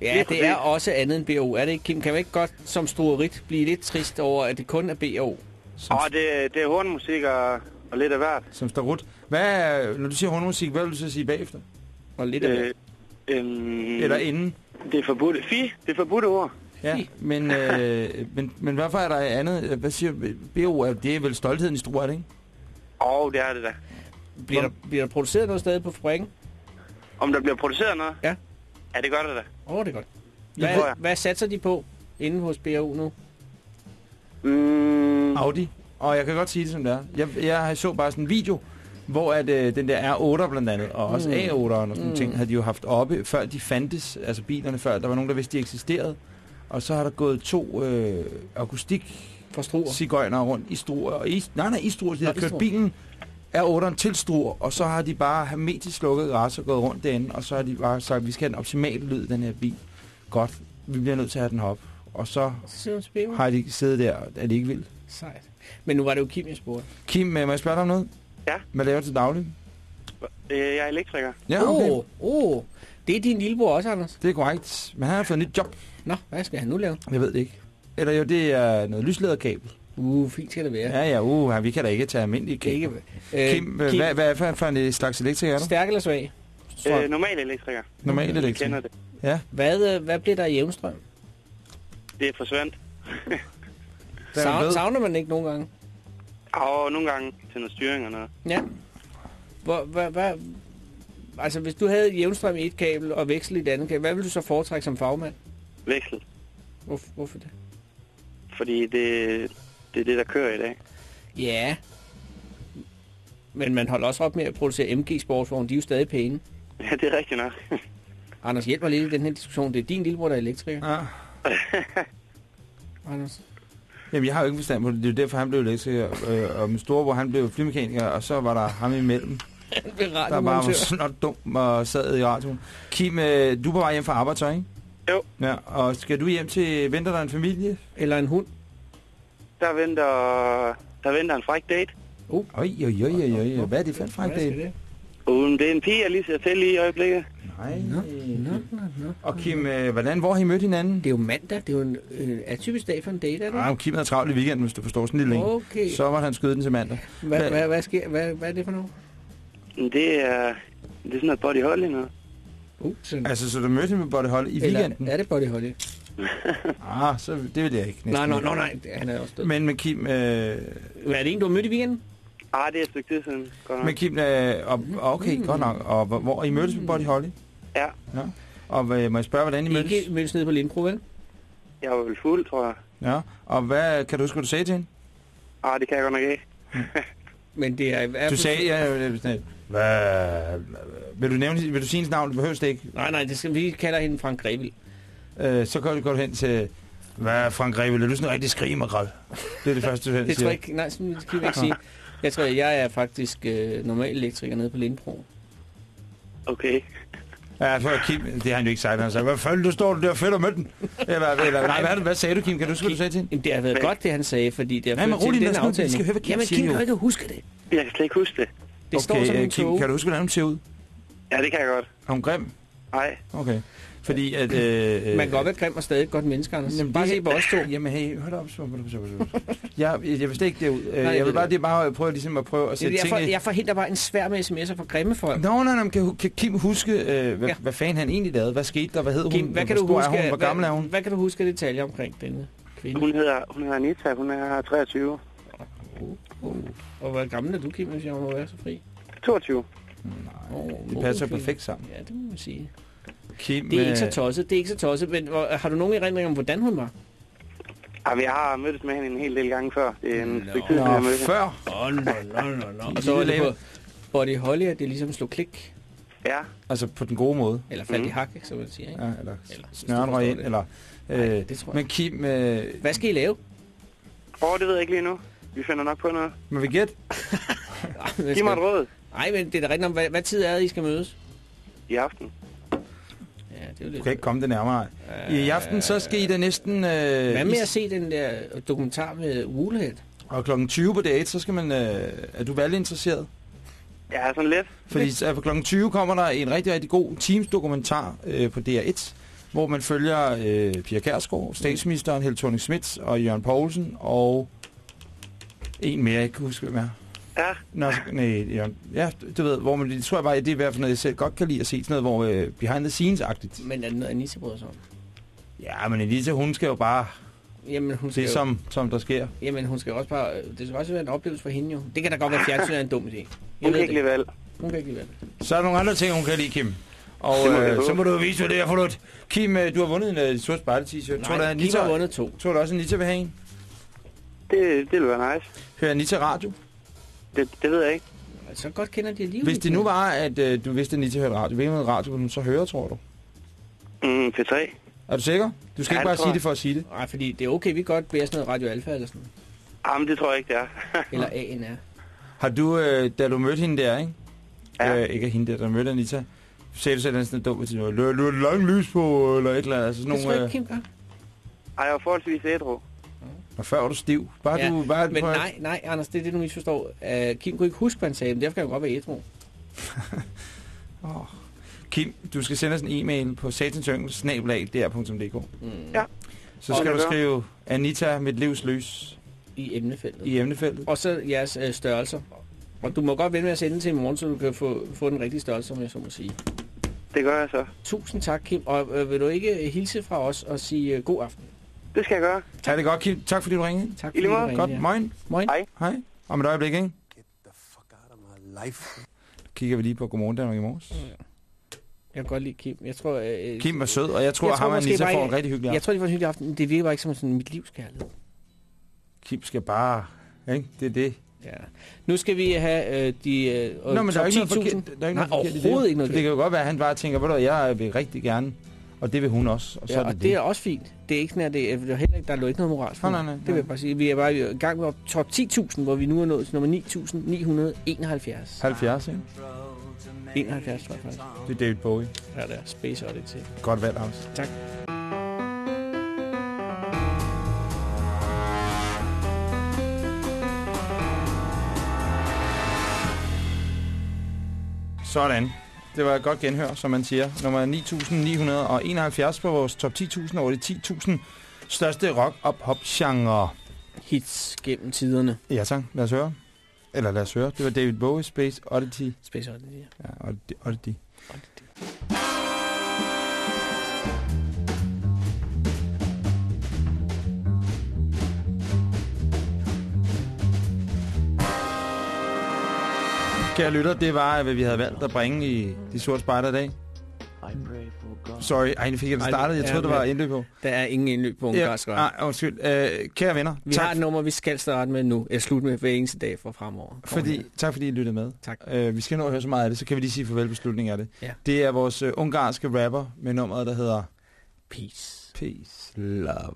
Ja, det er også andet end BO. Er det ikke, Kim? Kan man ikke godt som struerit blive lidt trist over, at det kun er BO? Som, Og det, det er hornmusik og, og lidt af hvert. som står rut. Hvad er, når du siger hornmusik, hvad vil du så sige bagefter? Og lidt af Øh, øhm, Eller inden? Det er forbudt. Fi, det er forbudt ord. Ja, men, øh, men, men hvorfor er der andet? Hvad siger BO? Er, det er vel stoltheden i Struer, er det ikke? Åh, oh, det er det da. Bliver der, bliver der produceret noget sted på fabrikken? Om der bliver produceret noget? Ja. Ja, det gør det da. Åh, oh, det er godt. Hvad, hvad satser de på inde hos BO nu? Mm, Audi. Og jeg kan godt sige det som det er. Jeg, jeg så bare sådan en video, hvor at, øh, den der R8 blandt andet, og også Mm. A8'eren og sådan Mm. ting, havde de jo haft oppe, før de fandtes, altså bilerne før. Der var nogen, der vidste, de eksisterede. Og så har der gået to øh, akustik For Struer? cigøjner rundt i Struer. Og i, nej, nej, i Struer. De har kørt Struer. bilen R8'eren til Struer, og så har de bare hermetisk slukket græs og gået rundt derinde, og så har de bare sagt, at vi skal have den optimale lyd, den her bil. Godt, vi bliver nødt til at have den op. Og så har de siddet der, er det ikke vildt. Sejt. Men nu var det jo Kim, jeg spurgte. Kim, øh, må jeg spørge dig om noget? Ja. Hvad laver du til daglig? øh, jeg er elektriker. Ja, okay. Åh, oh, det er din lillebror også, Anders. Det er korrekt. Men han har fået et nyt job. Nå, hvad skal han nu lave? Jeg ved det ikke. Eller jo, det er noget lyslederkabel. Uh, fint skal det være. Ja, ja, uh, vi kan da ikke tage almindelige Kan ikke, øh, Kim, øh, hvad, hvad er for, for en slags elektriker er du? Stærk eller svag? Øh, normal elektriker. Normal Jeg kender elektriker. det. Ja. Hvad, hvad bliver der i jævnstrøm? Det er forsvandt. Savn, savner man ikke nogle gange? Og nogle gange til noget styring og noget. Ja. Hvor, hvad, hvad, altså, hvis du havde jævnstrøm i et kabel og veksel i et andet kabel, hvad ville du så foretrække som fagmand? Veksel. Hvor, hvorfor det? Fordi det, det er det, der kører i dag. Ja. Men man holder også op med at producere MG sportsvogne. De er jo stadig pæne. Ja, det er rigtigt nok. Anders, hjælp mig lidt i den her diskussion. Det er din lillebror, der er elektriker. Ja. Anders. Jamen, jeg har jo ikke forstand på det. Det er jo derfor, han blev elektriker. Øh, og min storebror, han blev flymekaniker, og så var der ham imellem. Han blev Der bare var snot dum og sad i radioen. Kim, øh, du er på vej hjem fra arbejde, så, ikke? Jo. Ja, og skal du hjem til, venter der en familie? Eller en hund? Der venter, der venter en fræk date. Uh. Oj, oj, oj, oj, oj. Hvad er det for en fræk date? det? Uh, det er en pige, jeg lige ser til lige i øjeblikket. Nej. Nå, nå, nå. Og Kim, øh, hvordan, hvor har I mødt hinanden? Det er jo mandag. Det er jo en øh, atypisk dag for en date, er det? Ah, Kim havde travlt i weekenden, hvis du forstår sådan lidt længe. Okay. Så var han skyde den til mandag. Hvad, Hvad- hvad, hvad, sker, hvad, hvad er det for noget? Det er, det er sådan noget body holly noget. Uh, sådan. Altså, så du mødte hende med Body Holly i Eller weekenden? er det Body Holly? Ah, så det vil jeg ikke. Nej, nej, nej, nej. Han er også død. Men med Kim, øh, Er det en, du har mødt i weekenden? Ah, det er et stykke tid siden. Godt nok. med Kim, øh, og, okay, godt nok. Og hvor, hvor I mødtes med Body Holly? Ja, Ja. Og øh, må jeg spørge, hvordan I mødtes? Ikke mødtes nede på Lindbro, vel? jeg var vel fuld, tror jeg. Ja. Og hvad, kan du huske, hvad du sagde til hende? Ah, det kan jeg godt nok ikke. Men det er hvert Du sagde, ja, hvad, vil du, nævne, vil du sige hendes navn? Det behøves det ikke. Nej, nej, det skal, vi kalder hende Frank Grevil. Øh, så går du, går du hen til, hvad Frank Greve, er du sådan en rigtig skrigemakral? Det er det første, du hen Det tror siger. jeg ikke, nej, sådan kan vi ikke sige. Jeg tror, jeg er faktisk øh, normal elektriker nede på Lindbro. Okay. Ja, for Kim, det har han jo ikke sagt. Han sagde, hvad fanden, du står du der fedt og med den? Eller, eller, nej, hvad, hvad sagde du, Kim? Kan du huske, hvad du sagde til hende? Jamen, det har været godt, det han sagde, fordi det har Nej, ført men til rolig, den os nu- aftale. vi skal høre, hvad Kim Jamen, siger, Kim jo. kan jo ikke huske det. Jeg kan slet ikke huske det. Det står som øh, en Kim, tog. kan du huske, hvordan hun ser ud? Ja, det kan jeg godt. Er hun grim? Nej. Okay. Fordi at... Øh, Man kan godt være grim og stadig godt menneske, Anders. Jamen, Bare se på os to. Jamen, hey, hold op. Så, så, så, så. Jeg, jeg vil slet ikke det ud. jeg jeg ved vil bare, det. er bare prøve, ligesom at prøve at sætte Jeg, for, tingene... jeg forhindrer bare en svær med sms'er for grimme folk. Nå, nej, nej, kan, kan Kim huske, øh, hvad, Ja. hvad fanden han egentlig lavede? Hvad skete der? Hvad hed Kim, hun? hvad kan hvor du huske? Er hun? Hvor gammel er hun? Hvad, kan du huske af detaljer omkring denne kvinde? Hun hedder, hun hedder Anita, hun er 23. Og hvor gammel er du, Kim, hvis jeg må være så fri? 22. Oh, Det passer perfekt sammen. Ja, det må man sige. Kim, Det er ikke så øh, tosset, det er ikke så tosset, men hvor, har du nogen erindring om, hvordan hun var? Jamen, jeg har mødtes med hende en hel del gange før. Det er en Nå. stykke tid, jeg mødte før. Nå, nå, nå, nå. Og så var det på Body Holly, at det ligesom slog klik. Ja, Altså på den gode måde. Eller faldt Mhm. i hak, ikke, som man siger. Ikke? Ja, eller, Eller, snøren røg ind, eller... Øh, Nej, det tror jeg. Men Kim, øh, Hvad skal I lave? Åh, oh, det ved jeg ikke lige nu. Vi finder nok på noget. må vi gætte? Giv mig et råd. Nej, men det er da rigtigt om, hvad, hvad tid er det, I skal mødes? I aften. Ja, det er jo Du kan ikke komme det nærmere. I aften, så skal I da næsten... Øh, Hvad med at se den der dokumentar med Woolhead? Og klokken 20 på date, så skal man... Øh, er du valginteresseret? Ja, sådan lidt. Fordi så på klokken 20 kommer der en rigtig, rigtig god Teams-dokumentar øh, på DR1, hvor man følger øh, Pia Kærsgaard, statsministeren, Helle thorning Schmidt og Jørgen Poulsen, og en mere, jeg ikke kan huske, hvem er. Ja, Nå, nej, Jørgen. Ja, du ved, hvor man, det tror jeg bare, det er i hvert fald noget, jeg selv godt kan lide at se, sådan noget, hvor øh, behind the scenes-agtigt. Men er det noget, Anissa bryder sig om? Ja, men Elisa, hun skal jo bare Jamen, hun skal det, jo, som, som der sker. Jamen, hun skal jo også bare... Det skal også være en oplevelse for hende jo. Det kan da godt være, at fjernsynet er en dum idé. Jeg hun kan ikke lide valg. Hun kan ikke lide valg. Så er der nogle andre ting, hun kan lide, Kim. Og må øh, så må du jo vise, hvad det er for noget. Kim, øh, du har vundet en øh, sort spejle t-shirt. Tror Nej, at Kim Anita, har vundet to. tror du også, at Anita vil have en? Det, det ville være nice. Hører Anita radio? Det, det ved jeg ikke. Så godt kender de alligevel. Hvis det nu var, at øh, du vidste, at Anita hørte radio, hvilken radio så høre, tror du? Mm, P3. Er du sikker? Du skal Ja, ikke bare sige det for at sige det. Nej, fordi det er okay, vi kan godt bære sådan noget Radio Alpha eller sådan Jamen, det tror jeg ikke, det er. Eller ANR. Har du, øh, da du mødte hende der, ikke? Ja. Øh, ikke hende der, der mødte Anita. Sagde du så sådan dumt til noget? Lø, lø, lang lys på, eller et eller andet. Altså sådan Det tror jeg nogle, ikke, øh, Kim gør. Ej, jeg var forholdsvis ædru. Og før var du stiv. Bare Ja, du, bare Men nej, nej, Anders, det er det, du misforstår. Uh, Kim kunne ikke huske, hvad han sagde, men derfor kan jeg godt være ædru. Åh. Kim, du skal sende os en e-mail på satansyngel.dr.dk. Mm. Ja. Så skal du skrive Anita, mit livs lys I emnefeltet. i emnefeltet. Og så jeres øh, størrelser. Og du må godt vente med at sende til i morgen, så du kan få, få den rigtige størrelse, om jeg så må sige. Det gør jeg så. Tusind tak, Kim. Og øh, vil du ikke hilse fra os og sige øh, god aften? Det skal jeg gøre. Ha' det godt, Kim. Tak fordi du ringede. Tak I lige måde. du ringede, Godt, ja. moin. Moin. Hej. Hej. Om et øjeblik, ikke? Get the fuck out of my life. Kigger vi lige på Godmorgen Danmark i morges. Jeg kan godt lide Kim. Jeg tror, øh, Kim var sød, og jeg tror, Jeg at ham og bare får en rigtig hyggelig Jeg aften. tror, det var en hyggelig aften. Det virker bare ikke som sådan mit livs kærlighed. Kim skal bare... Ikke? Det er det. Ja. Nu skal vi have øh, de øh, Nå, men der er ikke noget 10.000. forkert, der er ikke Nej, noget forkert i det. overhovedet ikke noget Det kan jo godt være, at han bare tænker, ved du, jeg vil rigtig gerne, og det vil hun også. Og så Ja, er det og det er også fint. Det er ikke sådan, at det er, det er heller ikke, der er ikke noget moralsk for Nej, nej, nej, Det vil jeg bare sige. Vi er bare i gang med top 10.000, hvor vi nu er nået til nummer 9.971. 70, ikke? 71, tror jeg faktisk. Det er David Bowie. Ja, det er Space Oddity. Godt valg, Anders. Tak. Sådan. Det var et godt genhør, som man siger. Nummer 9.971 på vores top 10.000 over de 10.000 største rock op hop genre Hits gennem tiderne. Ja, tak. Lad os høre. Eller lad os høre. Det var David Bowie, Space Oddity. Space Oddity, ja. Ja, Oddity. Oddity. Kære lytter, det var, hvad vi havde valgt at bringe i De Sorte Spejder i dag. Sorry, ej, nu fik jeg det startet. Jeg troede, der var indløb på. Der er ingen indløb på ungarsk ja, nej, undskyld. Øh, kære venner, Vi tak, har et nummer, vi skal starte med nu. Jeg slutter med hver eneste dag fra fremover. Fordi, tak fordi I lyttede med. Tak. Øh, vi skal nå at høre så meget af det, så kan vi lige sige farvel på slutningen af det. Ja. Det er vores øh, ungarske rapper med nummeret, der hedder Peace. Peace, Love.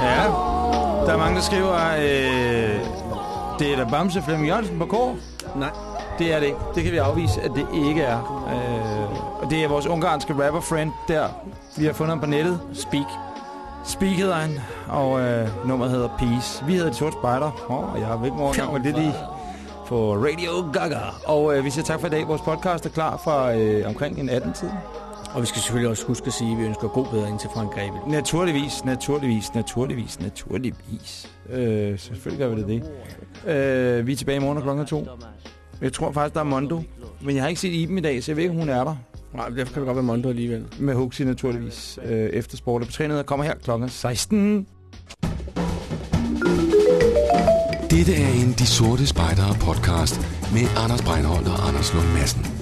Ja, der er mange, der skriver, øh, det er da Bamse Flemming Jørgensen på kår. Nej. Det er det ikke. Det kan vi afvise, at det ikke er. Øh, og det er vores ungarske rapper-friend der. Vi har fundet ham på nettet. Speak. Speak hedder han, og øh, nummeret hedder Peace. Vi hedder De Sorte Spejder, og jeg har væk morgen gang med det lige på Radio Gaga. Og øh, vi siger tak for i dag. Vores podcast er klar fra øh, omkring en 18-tid. Og vi skal selvfølgelig også huske at sige, at vi ønsker god bedring til Frank Greve. Naturligvis, naturligvis, naturligvis, naturligvis. Øh, selvfølgelig gør vi det det. Øh, vi er tilbage i morgen klokken to. Jeg tror faktisk, der er Mondo. Men jeg har ikke set Iben i dag, så jeg ved ikke, hun er der. Nej, derfor kan det godt være Mondo alligevel. Med Huxi naturligvis. Øh, efter sport og på trænet kommer her klokken 16. Dette er en De Sorte Spejdere podcast med Anders Breinholt og Anders Lund Madsen.